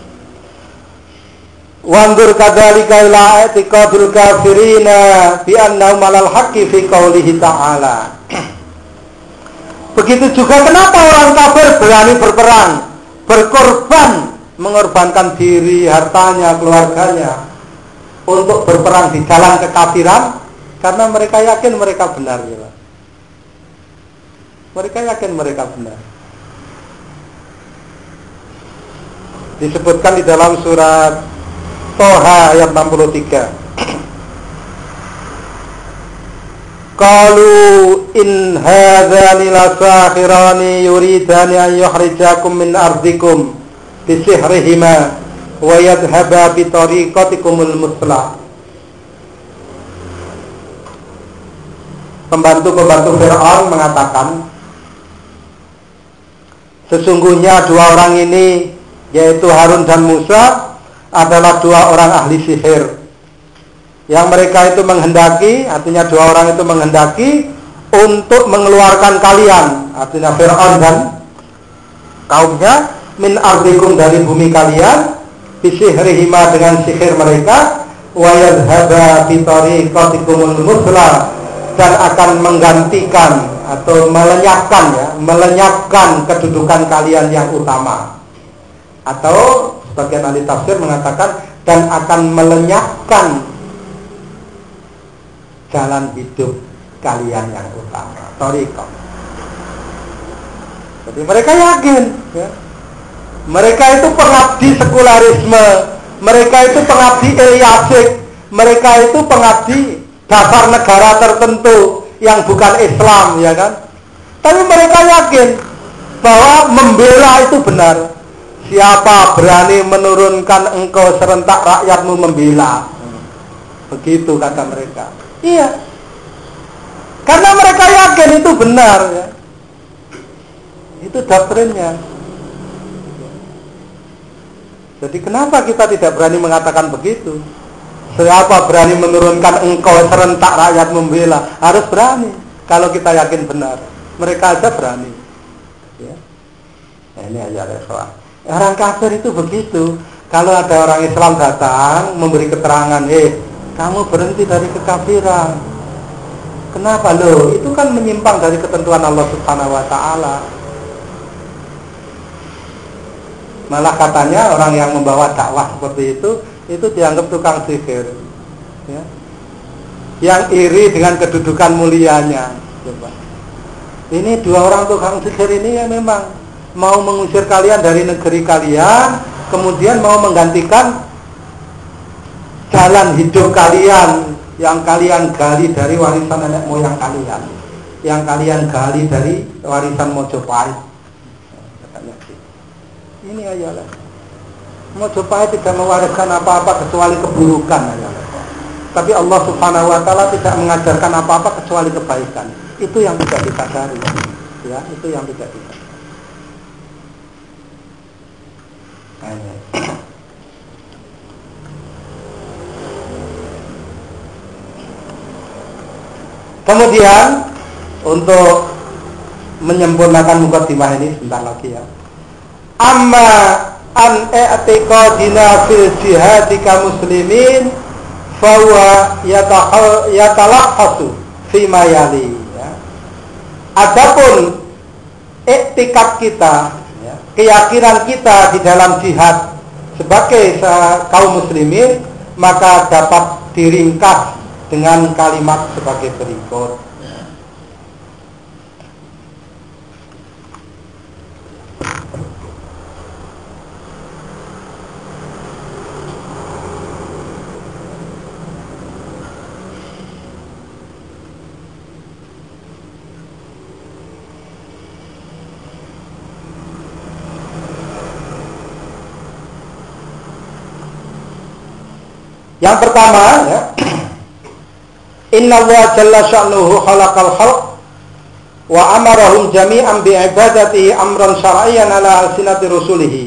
Wandur kadzalika ila i'tiqadul kafirina bi annahum alal haqqi fi qaulihi ta'ala. Begitu juga kenapa orang kafir berani berperang, berkorban, mengorbankan diri, hartanya, keluarganya untuk berperang di jalan kekafiran karena mereka yakin mereka benar ya. Mereka yakin mereka benar. Disebutkan di dalam surat Toha ayat 63 Qalu in hadzani lasakhirani yuridani an yukhrijakum min ardikum bisihrihima wa yadhhaba bi tariqatikumul muslah Pembantu-pembantu Fir'aun mengatakan Sesungguhnya dua orang ini Yaitu Harun dan Musa adalah dua orang ahli sihir. Yang mereka itu menghendaki artinya dua orang itu menghendaki untuk mengeluarkan kalian artinya Fir'aun dan kaumnya min ardikum dari bumi kalian bisihrihima dengan sihir mereka wa yadhhaba bi tariqatikumul musla dan akan menggantikan atau melenyapkan ya melenyapkan kedudukan kalian yang utama. Atau sebagian ahli tafsir mengatakan dan akan melenyapkan jalan hidup kalian yang utama. Toriko jadi mereka yakin ya. mereka itu pengabdi sekularisme. Mereka itu pengabdi Ilyasik mereka itu pengabdi dasar negara tertentu yang bukan Islam ya kan? Tapi mereka yakin bahwa membela itu benar Siapa berani menurunkan engkau serentak rakyatmu membela? Begitu kata mereka. Iya. Karena mereka yakin itu benar ya. Itu doktrinnya. Jadi kenapa kita tidak berani mengatakan begitu? Siapa berani menurunkan engkau serentak rakyat membela? Harus berani. Kalau kita yakin benar, mereka aja berani. Ya. Nah, ini aja relevan. Orang kafir itu begitu. Kalau ada orang Islam datang memberi keterangan, eh kamu berhenti dari kekafiran. Kenapa lo? Itu kan menyimpang dari ketentuan Allah Subhanahu Wa Taala. Malah katanya orang yang membawa dakwah seperti itu itu dianggap tukang sihir. Ya. Yang iri dengan kedudukan mulianya. Coba. Ini dua orang tukang sihir ini ya memang mau mengusir kalian dari negeri kalian, kemudian mau menggantikan jalan hidup kalian yang kalian gali dari warisan nenek moyang kalian, yang kalian gali dari warisan Mojopahit ini ayalah. Mojopahit tidak mewariskan apa-apa kecuali keburukan ayalah. Tapi Allah Subhanahu wa taala tidak mengajarkan apa-apa kecuali kebaikan. Itu yang tidak disadari. Ya, itu yang tidak disadari. Kemudian untuk menyempurnakan mukadimah ini sebentar lagi ya amma an i'tiqadina fil jihadika muslimin fawa yatalakhasu fi yali ya. Adapun iktikad kita keyakinan kita di dalam jihad sebagai kaum muslimin maka dapat diringkas dengan kalimat sebagai berikut Yang pertama ya. Inna Allah jalla sya'nuhu khalaqal khalq wa amarahum jami'an bi ibadatihi amran syar'iyyan ala alsinati rusulihi.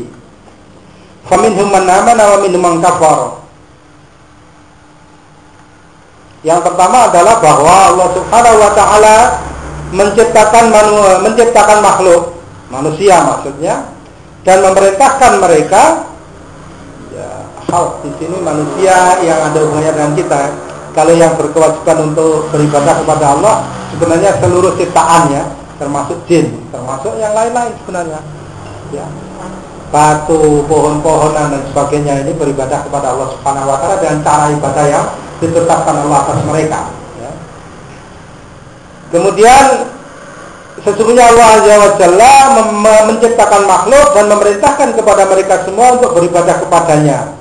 Faminhum man amana wa minhum man kafara. Yang pertama adalah bahwa Allah Subhanahu wa taala menciptakan manu, menciptakan makhluk manusia maksudnya dan memerintahkan mereka hal di sini manusia yang ada hubungannya dengan kita kalau yang berkewajiban untuk beribadah kepada Allah sebenarnya seluruh ciptaannya termasuk jin termasuk yang lain-lain sebenarnya. Ya. Batu pohon-pohonan dan sebagainya ini beribadah kepada Allah Subhanahu Wa Taala dengan cara ibadah yang ditetapkan Allah atas mereka ya. kemudian sesungguhnya Allah Azza wa Jalla menciptakan makhluk dan memerintahkan kepada mereka semua untuk beribadah kepadanya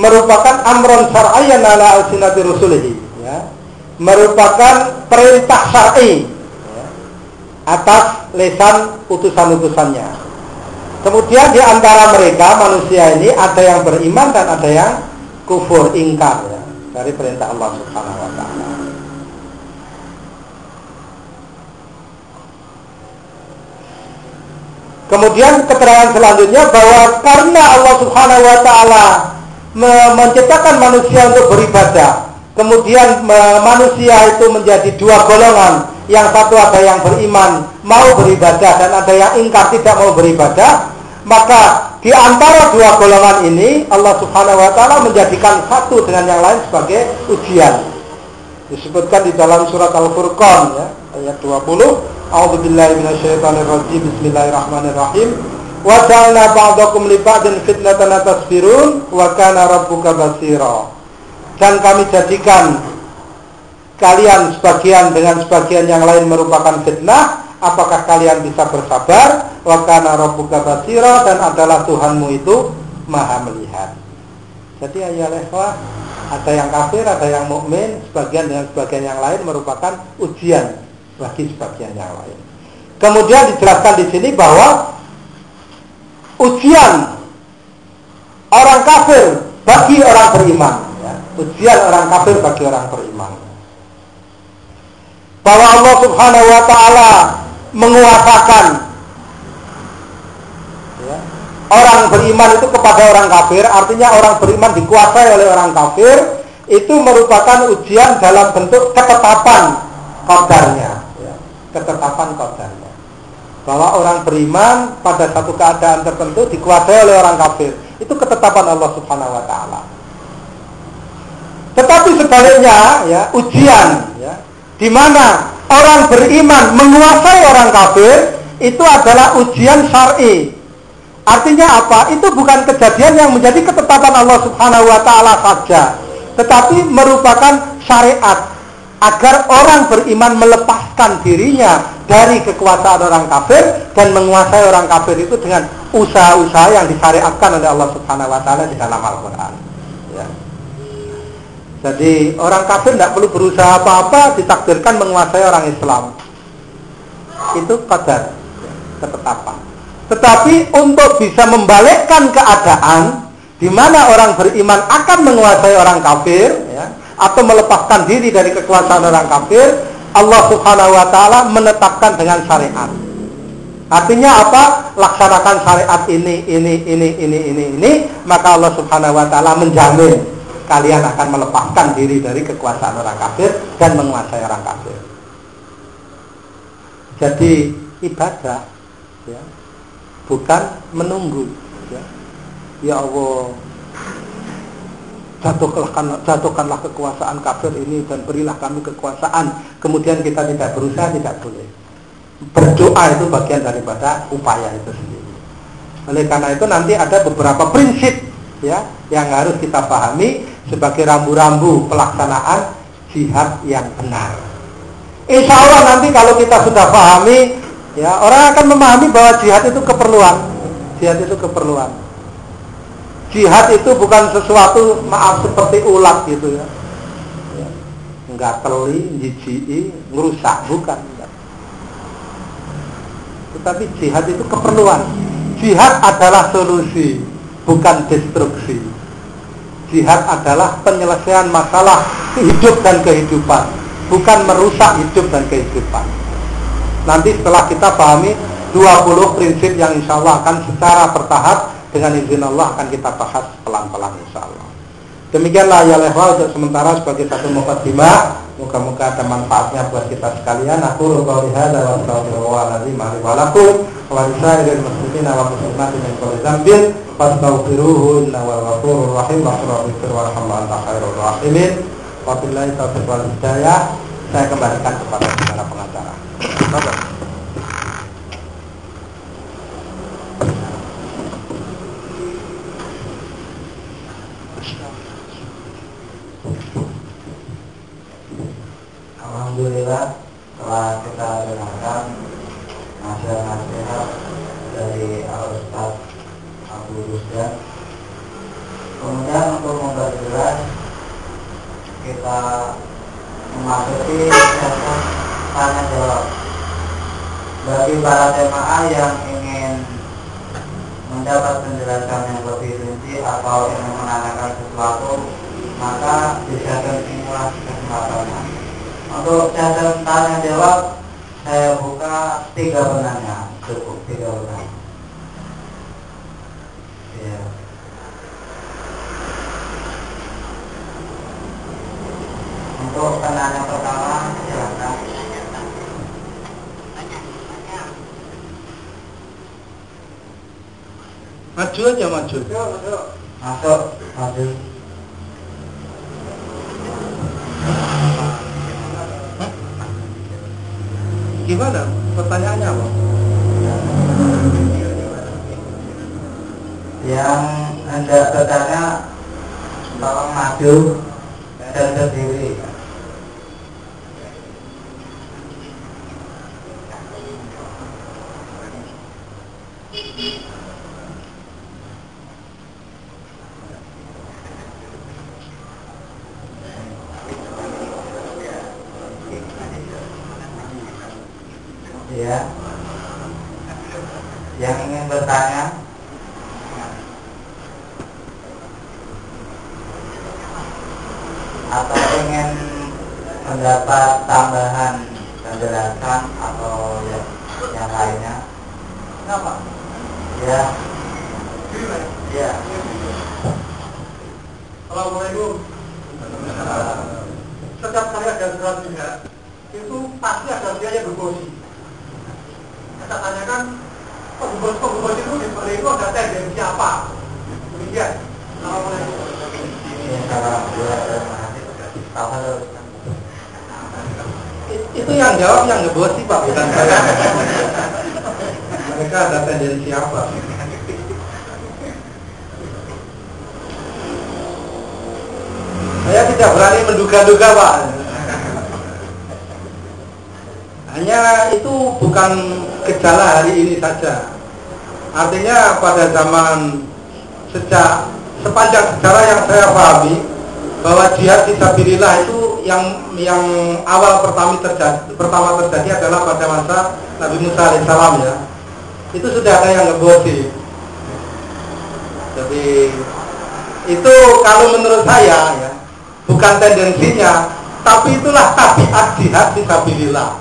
merupakan amron syar'iyyan ala alsinati rusulihi ya. merupakan perintah syar'i ya, atas lesan utusan-utusannya kemudian di antara mereka manusia ini ada yang beriman dan ada yang kufur ingkar ya, dari perintah Allah Subhanahu wa taala Kemudian keterangan selanjutnya bahwa karena Allah Subhanahu wa taala menciptakan manusia untuk beribadah. Kemudian manusia itu menjadi dua golongan. Yang satu ada yang beriman mau beribadah dan ada yang ingkar tidak mau beribadah. Maka di antara dua golongan ini Allah Subhanahu wa taala menjadikan satu dengan yang lain sebagai ujian. Disebutkan di dalam surat Al-Furqan ya, ayat 20. A'udzubillahi minasyaitonirrajim. Bismillahirrahmanirrahim. Wa ja'alna ba'dakum li ba'din fitnatan atasbirun wa kana rabbuka basira. Dan kami jadikan kalian sebagian dengan sebagian yang lain merupakan fitnah, apakah kalian bisa bersabar? Wa kana rabbuka basira dan adalah Tuhanmu itu Maha melihat. Jadi ayat lehwa ada yang kafir, ada yang mukmin, sebagian dengan sebagian yang lain merupakan ujian bagi sebagian yang lain. Kemudian dijelaskan di sini bahwa ujian orang kafir bagi orang beriman ya. ujian orang kafir bagi orang beriman bahwa Allah subhanahu wa ta'ala menguasakan ya, orang beriman itu kepada orang kafir artinya orang beriman dikuasai oleh orang kafir itu merupakan ujian dalam bentuk ketetapan kodarnya, ya. ketetapan kodarnya. Bahwa orang beriman pada satu keadaan tertentu dikuasai oleh orang kafir, itu ketetapan Allah Subhanahu Wa Taala. Tetapi sebaliknya, ya ujian, ya, di mana orang beriman menguasai orang kafir, itu adalah ujian syar'i. Artinya apa? Itu bukan kejadian yang menjadi ketetapan Allah Subhanahu wa taala saja, tetapi merupakan syariat agar orang beriman melepaskan dirinya dari kekuasaan orang kafir dan menguasai orang kafir itu dengan usaha-usaha yang disyariatkan oleh Allah Subhanahu wa taala di dalam Al-Qur'an. Ya. Jadi orang kafir tidak perlu berusaha apa-apa ditakdirkan menguasai orang Islam. Itu qadar, ketetapan. Tetapi untuk bisa membalikkan keadaan di mana orang beriman akan menguasai orang kafir, atau melepaskan diri dari kekuasaan orang kafir, Allah Subhanahu wa taala menetapkan dengan syariat. Artinya apa? Laksanakan syariat ini, ini, ini, ini, ini, ini, maka Allah Subhanahu wa taala menjamin kalian akan melepaskan diri dari kekuasaan orang kafir dan menguasai orang kafir. Jadi ibadah ya, bukan menunggu ya. Ya Allah, jatuhkanlah, kekuasaan kafir ini dan berilah kami kekuasaan. Kemudian kita tidak berusaha, tidak boleh. Berdoa itu bagian daripada upaya itu sendiri. Oleh karena itu nanti ada beberapa prinsip ya yang harus kita pahami sebagai rambu-rambu pelaksanaan jihad yang benar. Insya Allah nanti kalau kita sudah pahami, ya orang akan memahami bahwa jihad itu keperluan. Jihad itu keperluan jihad itu bukan sesuatu maaf seperti ulat gitu ya. Enggak teli, jijiki, ngerusak, bukan. Tetapi jihad itu keperluan. Jihad adalah solusi, bukan destruksi. Jihad adalah penyelesaian masalah hidup dan kehidupan, bukan merusak hidup dan kehidupan. Nanti setelah kita pahami 20 prinsip yang insya Allah akan secara bertahap dengan izin Allah akan kita bahas pelan-pelan insya Allah. Demikianlah ya lehwa untuk sementara sebagai satu mukadimah. Moga-moga ada manfaatnya buat kita sekalian. Aku qauli hadza wa astagfirullahaladzim li wa lakum wa muslimin wa muslimat min kulli dzambin fastaghfiruhu innahu ghafurur rahim wa rabbir warhamhu anta khairur rahimin. Wabillahi taufiq wal hidayah. Saya kembalikan kepada para pengacara. Bapak. Alhamdulillah telah kita dengarkan nasihat-nasihat dari Al-Ustaz Abu Rusdan. Kemudian untuk memperjelas kita memasuki sesi tanya jawab. Bagi para jemaah yang ingin mendapat penjelasan yang lebih rinci atau ingin menanyakan sesuatu, maka bisa inilah kesempatannya. Untuk catatan tanya jawab saya buka tiga penanya cukup tiga penanya. Ya. Untuk penanya pertama silakan. Maju aja maju. Masuk, maju. Gimana? Pertanyaannya apa? Yang anda bertanya tolong maju dan berdiri. ya yang ingin bertanya atau ingin mendapat tambahan penjelasan atau yang, yang lainnya Kenapa? ya ya Assalamualaikum. belah pihak itu pasti ada biaya berbosi. Kita tanyakan penggebos-penggebos itu di seperti itu ada tendensi apa? Demikian. Assalamualaikum. Itu yang jawab yang ngebosi Pak, bukan saya. Mereka ada tendensi apa? Saya tidak berani menduga-duga Pak. Hanya itu bukan gejala hari ini saja. Artinya pada zaman sejak sepanjang sejarah yang saya pahami bahwa jihad fisabilillah itu yang yang awal pertama terjadi adalah pada masa Nabi Musa alaihissalam ya. Itu sudah ada yang ngebosi. Jadi itu kalau menurut saya ya bukan tendensinya, tapi itulah tabiat jihad fisabilillah.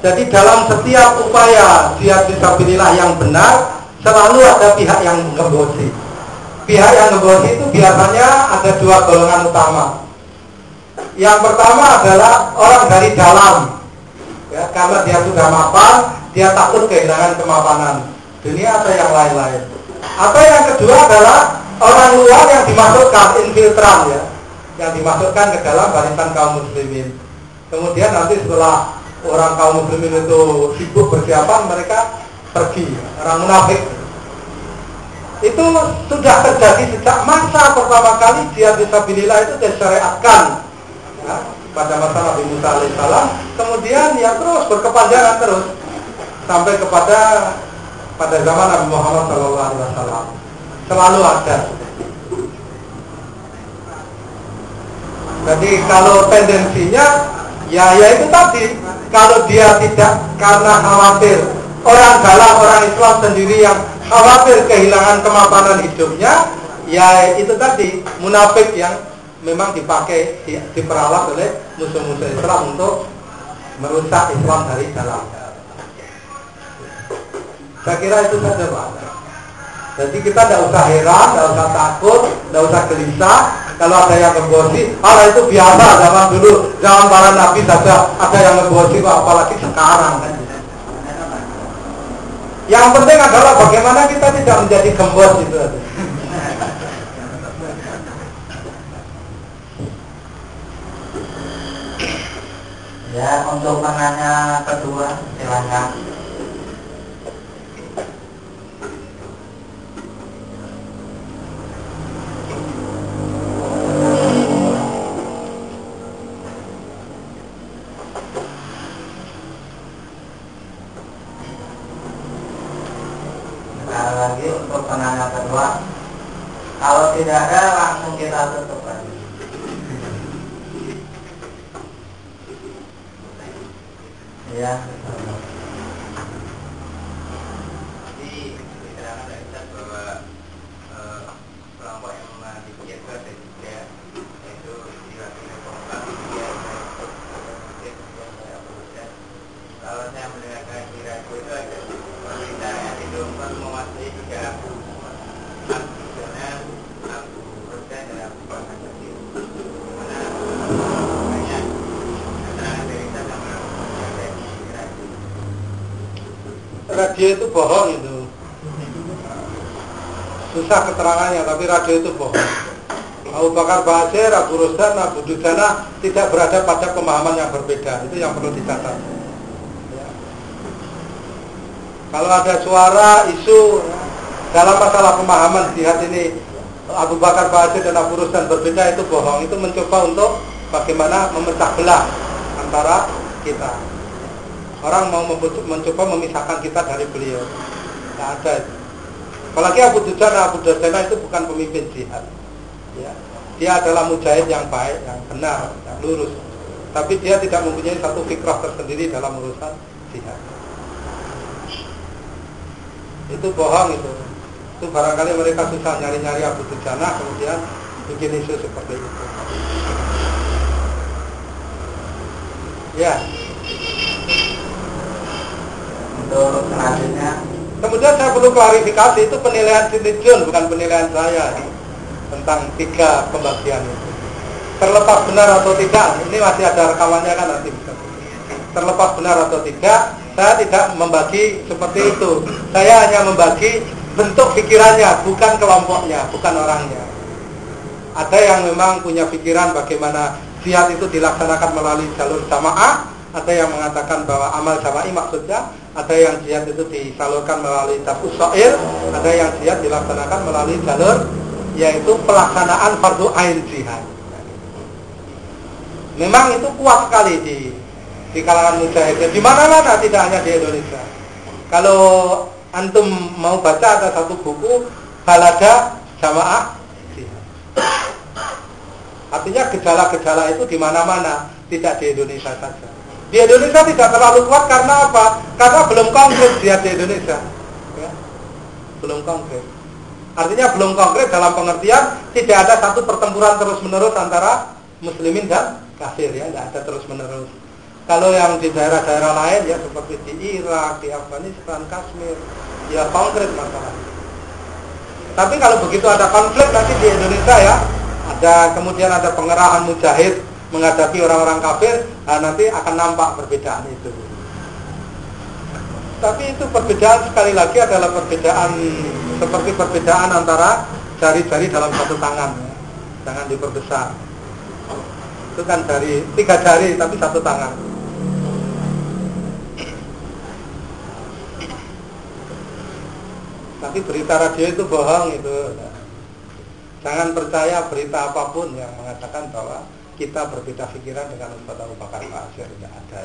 Jadi dalam setiap upaya jihad fisabilillah yang benar selalu ada pihak yang ngebosi pihak yang ngebos itu biasanya ada dua golongan utama. Yang pertama adalah orang dari dalam, karena dia sudah mapan, dia takut kehilangan kemapanan. Dunia atau yang lain-lain. Atau yang kedua adalah orang luar yang dimasukkan infiltran ya, yang dimasukkan ke dalam barisan kaum muslimin. Kemudian nanti setelah orang kaum muslimin itu sibuk persiapan, mereka pergi, orang munafik. Itu sudah terjadi sejak masa pertama kali jihad fisabilillah itu disyariatkan ya, pada masa Nabi Musa alaihissalam kemudian ya terus berkepanjangan terus sampai kepada pada zaman Nabi Muhammad SAW selalu ada. Jadi kalau tendensinya ya ya itu tadi. Kalau dia tidak karena khawatir orang dalam orang Islam sendiri yang khawatir kehilangan kemapanan hidupnya, ya itu tadi munafik yang memang dipakai di, diperalat oleh musuh-musuh Islam untuk merusak Islam dari dalam. Saya kira itu saja Pak. Jadi kita tidak usah heran, tidak usah takut, tidak usah gelisah. Kalau ada yang ngebosi, ah itu biasa zaman dulu, zaman para nabi saja ada yang ngebosi, apalagi sekarang kan. Yang penting adalah bagaimana kita tidak menjadi gembos itu. Ya, untuk penanya kedua, silakan. tidak ada langsung kita tutup lagi. Ya. radio itu bohong itu susah keterangannya tapi radio itu bohong Abu Bakar Basir, Abu Rusdan, Abu Dujana tidak berada pada pemahaman yang berbeda itu yang perlu dicatat ya. kalau ada suara isu dalam masalah pemahaman jihad ini Abu Bakar Basir dan Abu Rusdan berbeda itu bohong itu mencoba untuk bagaimana memecah belah antara kita Orang mau mencoba memisahkan kita dari beliau. Tidak ada itu. Apalagi Abu Dujana, Abu Dujana itu bukan pemimpin jihad. Ya. Dia adalah mujahid yang baik, yang benar, yang lurus. Tapi dia tidak mempunyai satu fikrah tersendiri dalam urusan jihad. Itu bohong itu. Itu barangkali mereka susah nyari-nyari Abu Dujana, kemudian bikin isu seperti itu. Ya, untuk selanjutnya kemudian saya perlu klarifikasi itu penilaian Siti bukan penilaian saya tentang tiga pembagian itu terlepas benar atau tidak, ini masih ada rekamannya kan nanti Terlepas benar atau tidak, saya tidak membagi seperti itu. Saya hanya membagi bentuk pikirannya, bukan kelompoknya, bukan orangnya. Ada yang memang punya pikiran bagaimana jihad itu dilaksanakan melalui jalur jamaah, ada yang mengatakan bahwa amal jama'i maksudnya, ada yang jihad itu disalurkan melalui tabus so'il, ada yang jihad dilaksanakan melalui jalur yaitu pelaksanaan fardu ain jihad. Memang itu kuat sekali di di kalangan mujahidin. Di mana-mana tidak hanya di Indonesia. Kalau antum mau baca ada satu buku balada jamaah jihad. Artinya gejala-gejala itu di mana-mana, tidak di Indonesia saja. Di Indonesia tidak terlalu kuat karena apa? Karena belum konkret jihad di Indonesia. Ya. Belum konkret. Artinya belum konkret dalam pengertian tidak ada satu pertempuran terus-menerus antara muslimin dan kafir ya, tidak ada terus menerus. Kalau yang di daerah-daerah lain ya seperti di Irak, di Afghanistan, Kashmir, ya konkret masalah. Tapi kalau begitu ada konflik nanti di Indonesia ya, ada kemudian ada pengerahan mujahid menghadapi orang-orang kafir, nah nanti akan nampak perbedaan itu. Tapi itu perbedaan sekali lagi adalah perbedaan seperti perbedaan antara jari-jari dalam satu tangan, ya. jangan diperbesar itu kan dari tiga jari tapi satu tangan. Tapi berita radio itu bohong itu. Jangan percaya berita apa pun yang mengatakan bahwa kita berbeda pikiran dengan Ustaz Abu Bakar Basir tidak ada.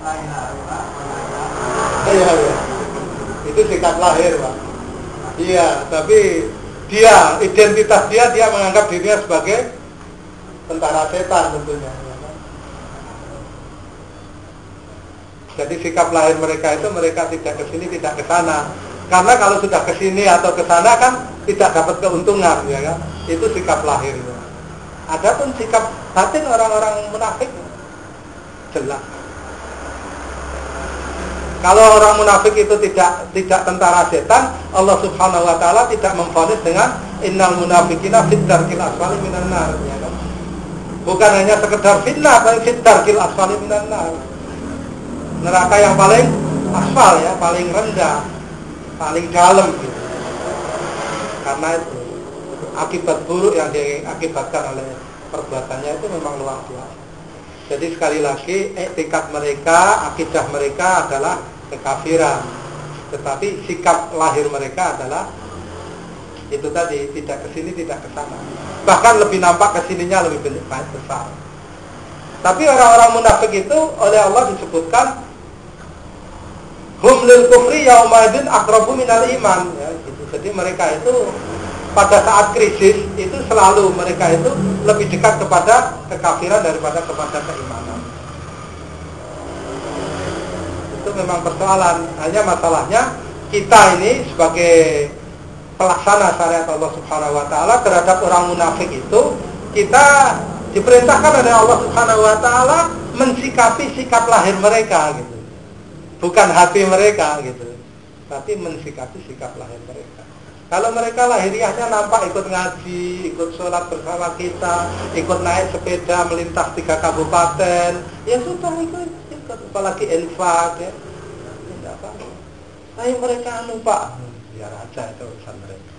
Lain Iya, iya. Itu sikap lahir, Pak. Iya, tapi dia identitas dia dia menganggap dirinya sebagai tentara setan tentunya. Jadi sikap lahir mereka itu mereka tidak ke sini tidak ke sana. Karena kalau sudah ke sini atau ke sana kan tidak dapat keuntungan ya kan. Itu sikap lahirnya. Adapun sikap batin orang-orang munafik jelas. Kalau orang munafik itu tidak tidak tentara setan, Allah Subhanahu wa taala tidak memfonis dengan innal munafikina fit darkil asfali minan nar ya kan? Bukan hanya sekedar fitnah tapi fit darkil asfali minan nar. Neraka yang paling asfal ya, paling rendah paling dalam gitu. Karena itu akibat buruk yang diakibatkan oleh perbuatannya itu memang luar biasa. Jadi sekali lagi etikat mereka, akidah mereka adalah kekafiran. Tetapi sikap lahir mereka adalah itu tadi tidak ke sini tidak ke sana. Bahkan lebih nampak ke sininya lebih besar. Tapi orang-orang munafik itu oleh Allah disebutkan hum lil kufri yaumadin akrabu minal iman ya, gitu. Jadi mereka itu pada saat krisis itu selalu mereka itu lebih dekat kepada kekafiran daripada kepada keimanan. Itu memang persoalan. Hanya masalahnya kita ini sebagai pelaksana syariat Allah Subhanahu wa taala terhadap orang munafik itu kita diperintahkan oleh Allah Subhanahu wa taala mensikapi sikap lahir mereka gitu bukan hati mereka gitu tapi mensikapi sikap lahir mereka kalau mereka lahiriahnya nampak ikut ngaji, ikut sholat bersama kita, ikut naik sepeda melintas tiga kabupaten, ya sudah ikut. Apalagi infak ya. Tidak apa. Tapi mereka lupa, biar aja itu urusan mereka.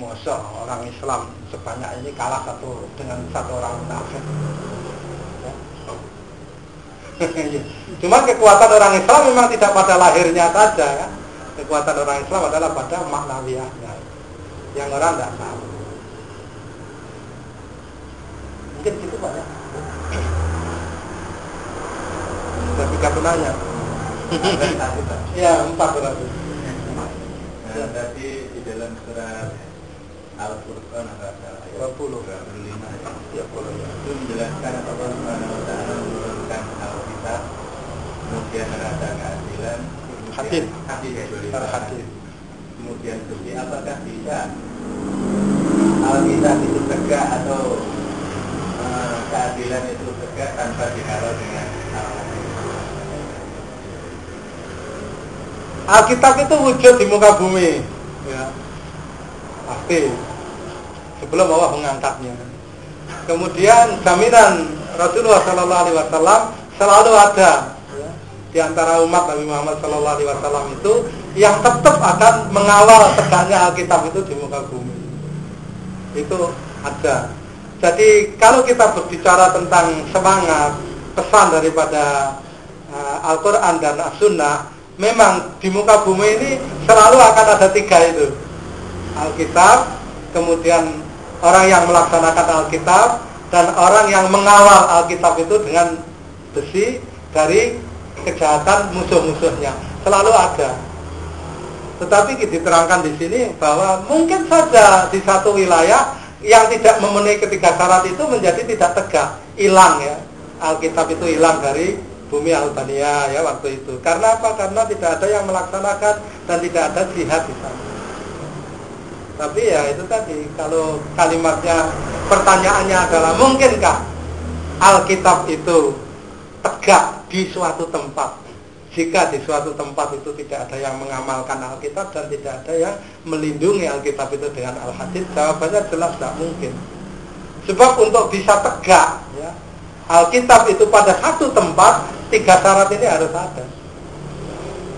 Masa orang Islam sebanyak ini kalah satu dengan satu orang munafik. Iya. Cuma kekuatan orang Islam memang tidak pada lahirnya saja ya. Kekuatan orang Islam adalah pada maknawiyahnya. Yang orang tidak tahu. Mungkin gitu Pak ya. Sudah tiga penanya. Ya, empat berarti. Nah, tadi di dalam surat Al-Furqan ayat 20 25 ya, itu menjelaskan Allah Subhanahu wa taala menurunkan Alkitab kemudian ada keadilan hakim hakim hakim kemudian suci apakah bisa Alkitab itu tegak atau uh, keadilan itu tegak tanpa dihalau dengan Alkitab itu wujud di muka bumi. Ya. Pasti. Sebelum Allah mengangkatnya. Kemudian jaminan Rasulullah Shallallahu Alaihi Wasallam selalu ada. Ya, di antara umat Nabi Muhammad Shallallahu Alaihi Wasallam itu yang tetap akan mengawal tegaknya Alkitab itu di muka bumi. Itu ada. Jadi kalau kita berbicara tentang semangat pesan daripada uh, Al-Quran dan As-Sunnah memang di muka bumi ini selalu akan ada tiga itu Alkitab kemudian orang yang melaksanakan Alkitab dan orang yang mengawal Alkitab itu dengan besi dari kejahatan musuh-musuhnya selalu ada. Tetapi diterangkan di sini bahwa mungkin saja di satu wilayah yang tidak memenuhi ketiga syarat itu menjadi tidak tegak, hilang ya. Alkitab itu hilang dari bumi Albania ya waktu itu. Karena apa? Karena tidak ada yang melaksanakan dan tidak ada jihad di sana. Tapi ya itu tadi kalau kalimatnya pertanyaannya adalah mungkinkah Alkitab itu tegak di suatu tempat jika di suatu tempat itu tidak ada yang mengamalkan Alkitab dan tidak ada yang melindungi Alkitab itu dengan Al-Hadis, jawabannya jelas tidak mungkin. Sebab untuk bisa tegak, ya, Alkitab itu pada satu tempat, tiga syarat ini harus ada.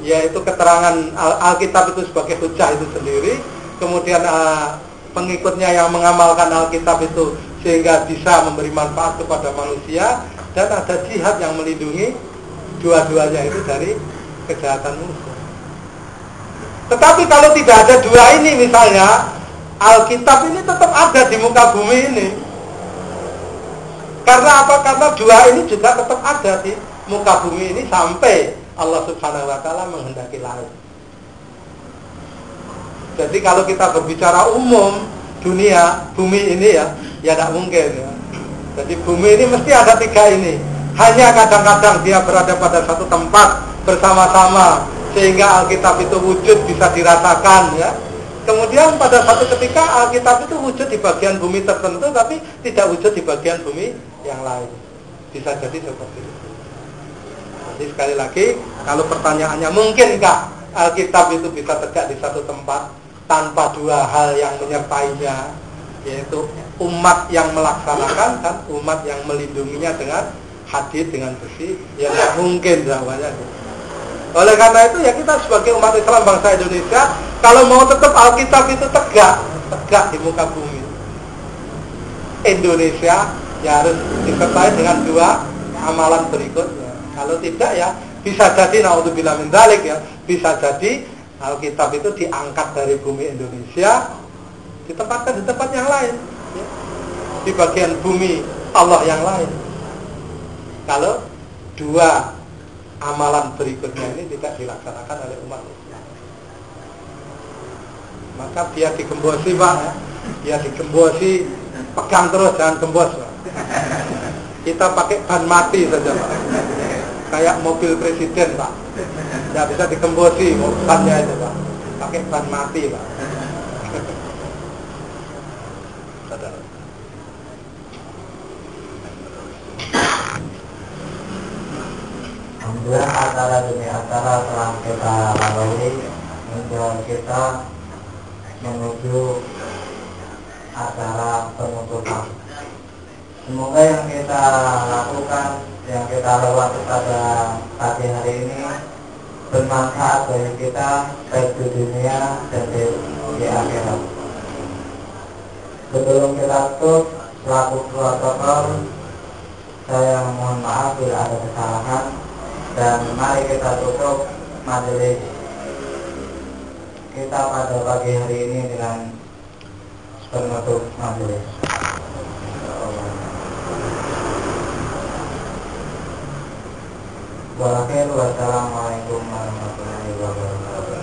Yaitu keterangan Al Alkitab itu sebagai hujah itu sendiri, kemudian uh, pengikutnya yang mengamalkan Alkitab itu sehingga bisa memberi manfaat kepada manusia, dan ada jihad yang melindungi dua-duanya itu dari kejahatan musuh. Tetapi kalau tidak ada dua ini misalnya, Alkitab ini tetap ada di muka bumi ini. Karena apa? Karena dua ini juga tetap ada di muka bumi ini sampai Allah Subhanahu wa taala menghendaki lahir. Jadi kalau kita berbicara umum dunia, bumi ini ya, ya tidak mungkin ya. Jadi bumi ini mesti ada tiga ini. Hanya kadang-kadang dia berada pada satu tempat bersama-sama sehingga Alkitab itu wujud bisa dirasakan ya. Kemudian pada satu ketika Alkitab itu wujud di bagian bumi tertentu tapi tidak wujud di bagian bumi yang lain. Bisa jadi seperti itu. Jadi sekali lagi kalau pertanyaannya mungkinkah Alkitab itu bisa tegak di satu tempat tanpa dua hal yang menyertainya yaitu umat yang melaksanakan dan umat yang melindunginya dengan hadir dengan besi ya mungkin jawabannya oleh karena itu ya kita sebagai umat Islam bangsa Indonesia kalau mau tetap Alkitab itu tegak tegak di muka bumi. Indonesia ya harus disertai dengan dua amalan berikutnya. Kalau tidak ya bisa jadi naudzubillah min dalik ya bisa jadi Alkitab itu diangkat dari bumi Indonesia ditempatkan di tempat yang lain ya. di bagian bumi Allah yang lain. Kalau dua amalan berikutnya ini tidak dilaksanakan oleh umat Islam. Maka dia digembosi Pak, ya. dia digembosi, pegang terus jangan gembos Pak. Kita pakai ban mati saja Pak. Kayak mobil presiden Pak. Tidak bisa digembosi bannya itu Pak. Pakai ban mati Pak. Alhamdulillah acara demi acara telah kita lalui menjual kita menuju acara penutupan. Semoga yang kita lakukan, yang kita lewati pada pagi hari ini bermanfaat bagi kita baik di dunia dan di, di akhirat. Sebelum kita tutup, selaku protokol, saya mohon maaf bila ada kesalahan dan mari kita tutup majelis kita pada pagi hari ini dengan penutup majelis. Walakhir wassalamualaikum warahmatullahi wabarakatuh.